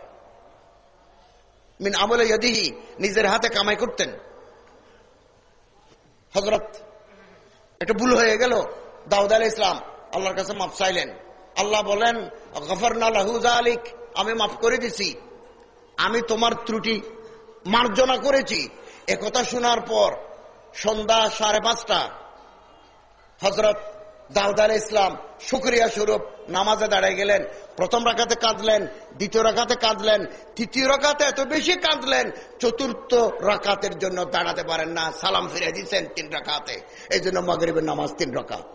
মিন আমলে ইদিহি নিজের হাতে কামাই করতেন। হজরত এটা ভুল হয়ে গেল। দাউদ আল ইসলাম আল্লাহর কাছে মাফ চাইলেন। আল্লাহ বলেন আলিক আমি মাফ করে দিছি। আমি তোমার ত্রুটি মার্জনা করেছি। একথা শোনার পর সন্ধ্যা সাড়ে পাঁচটা হজরত দাউদ ইসলাম, শুক্রিয়া স্বরূপ, নামাজে দাঁড়ায় গেলেন, প্রথম রাখাতে কাঁদলেন, দ্বিতীয় রাখাতে কাঁদলেন, তৃতীয় রাখাতে এত বেশি কাঁদলেন, চতুর্থ রাকাতের জন্য দাঁড়াতে পারেন না, সালাম ফিরে দিচ্ছেন তিন রাখাতে এই জন্য মগরিবের নামাজ তিন রাকাত।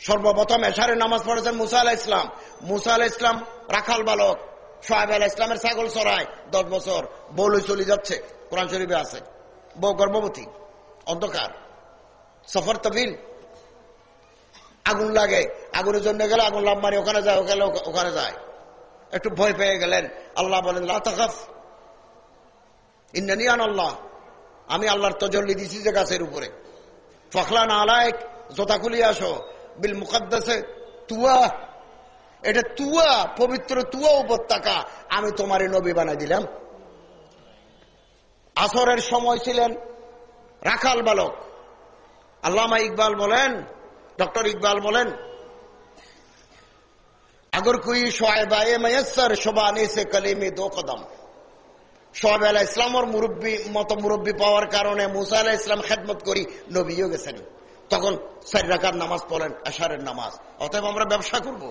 সর্বপ্রথম এশারের নামাজ পড়েছেন মুসা আলাহ ইসলাম মুসা আলাহ ইসলাম রাখাল বালক সোহাব আলাহ ইসলামের ছাগল সরায় দশ বছর বৌলই চলে যাচ্ছে, কোরআন শরীফে আছে। বউ গর্ভবতী, অন্ধকার। সফর তফিল আগুন লাগে। আগুনের জন্য গেলে আগুন লাভ মারি, ওখানে যায়, ওখানে ওখানে যায়। একটু ভয় পেয়ে গেলেন। আল্লাহ বলেন লাফ ইন্দানিয়ান আল্লাহ। আমি আল্লাহর তজল্লি দিছি যে গাছের উপরে। ফখলা না আলায়ক জোতা খুলিয়ে আসো। বিল মুকাদ্দাসে, তুয়া। এটা তুয়া, পবিত্র তুয়া উপত্যকা। আমি তোমার নবী বানাই দিলাম। আসরের সময় ছিলেন রাখাল বালক। আল্লামা ইকবাল বলেন ডক্টর ইকবাল বলেন अगर कोई शोएब मैसर शोबाने से कले में दो कदम শোয়েব আলাহ ইসলামর মুরব্বী মত মুরব্বী পাওয়ার কারণে মুসা আলাহ ইসলাম খেদমত করি নবীও গেছেন তখন চার রাকার নামাজ পড়েন আশারের নামাজ অতএব আমরা ব্যবসা করব।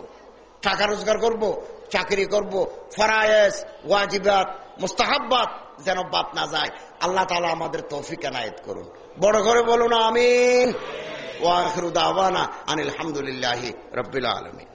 টাকা রোজগার করব চাকরি করব ফরায়েস ওয়াজিবাত মুস্তাহাব্বাত যেন বাদ না যায় আল্লাহ তালা আমাদের তৌফিক এনায়ত করুন বড় করে বলুন আমিন। ওয়াখরুদ আওয়ানা আনিল হামদুলিল্লাহি রবিল আলমী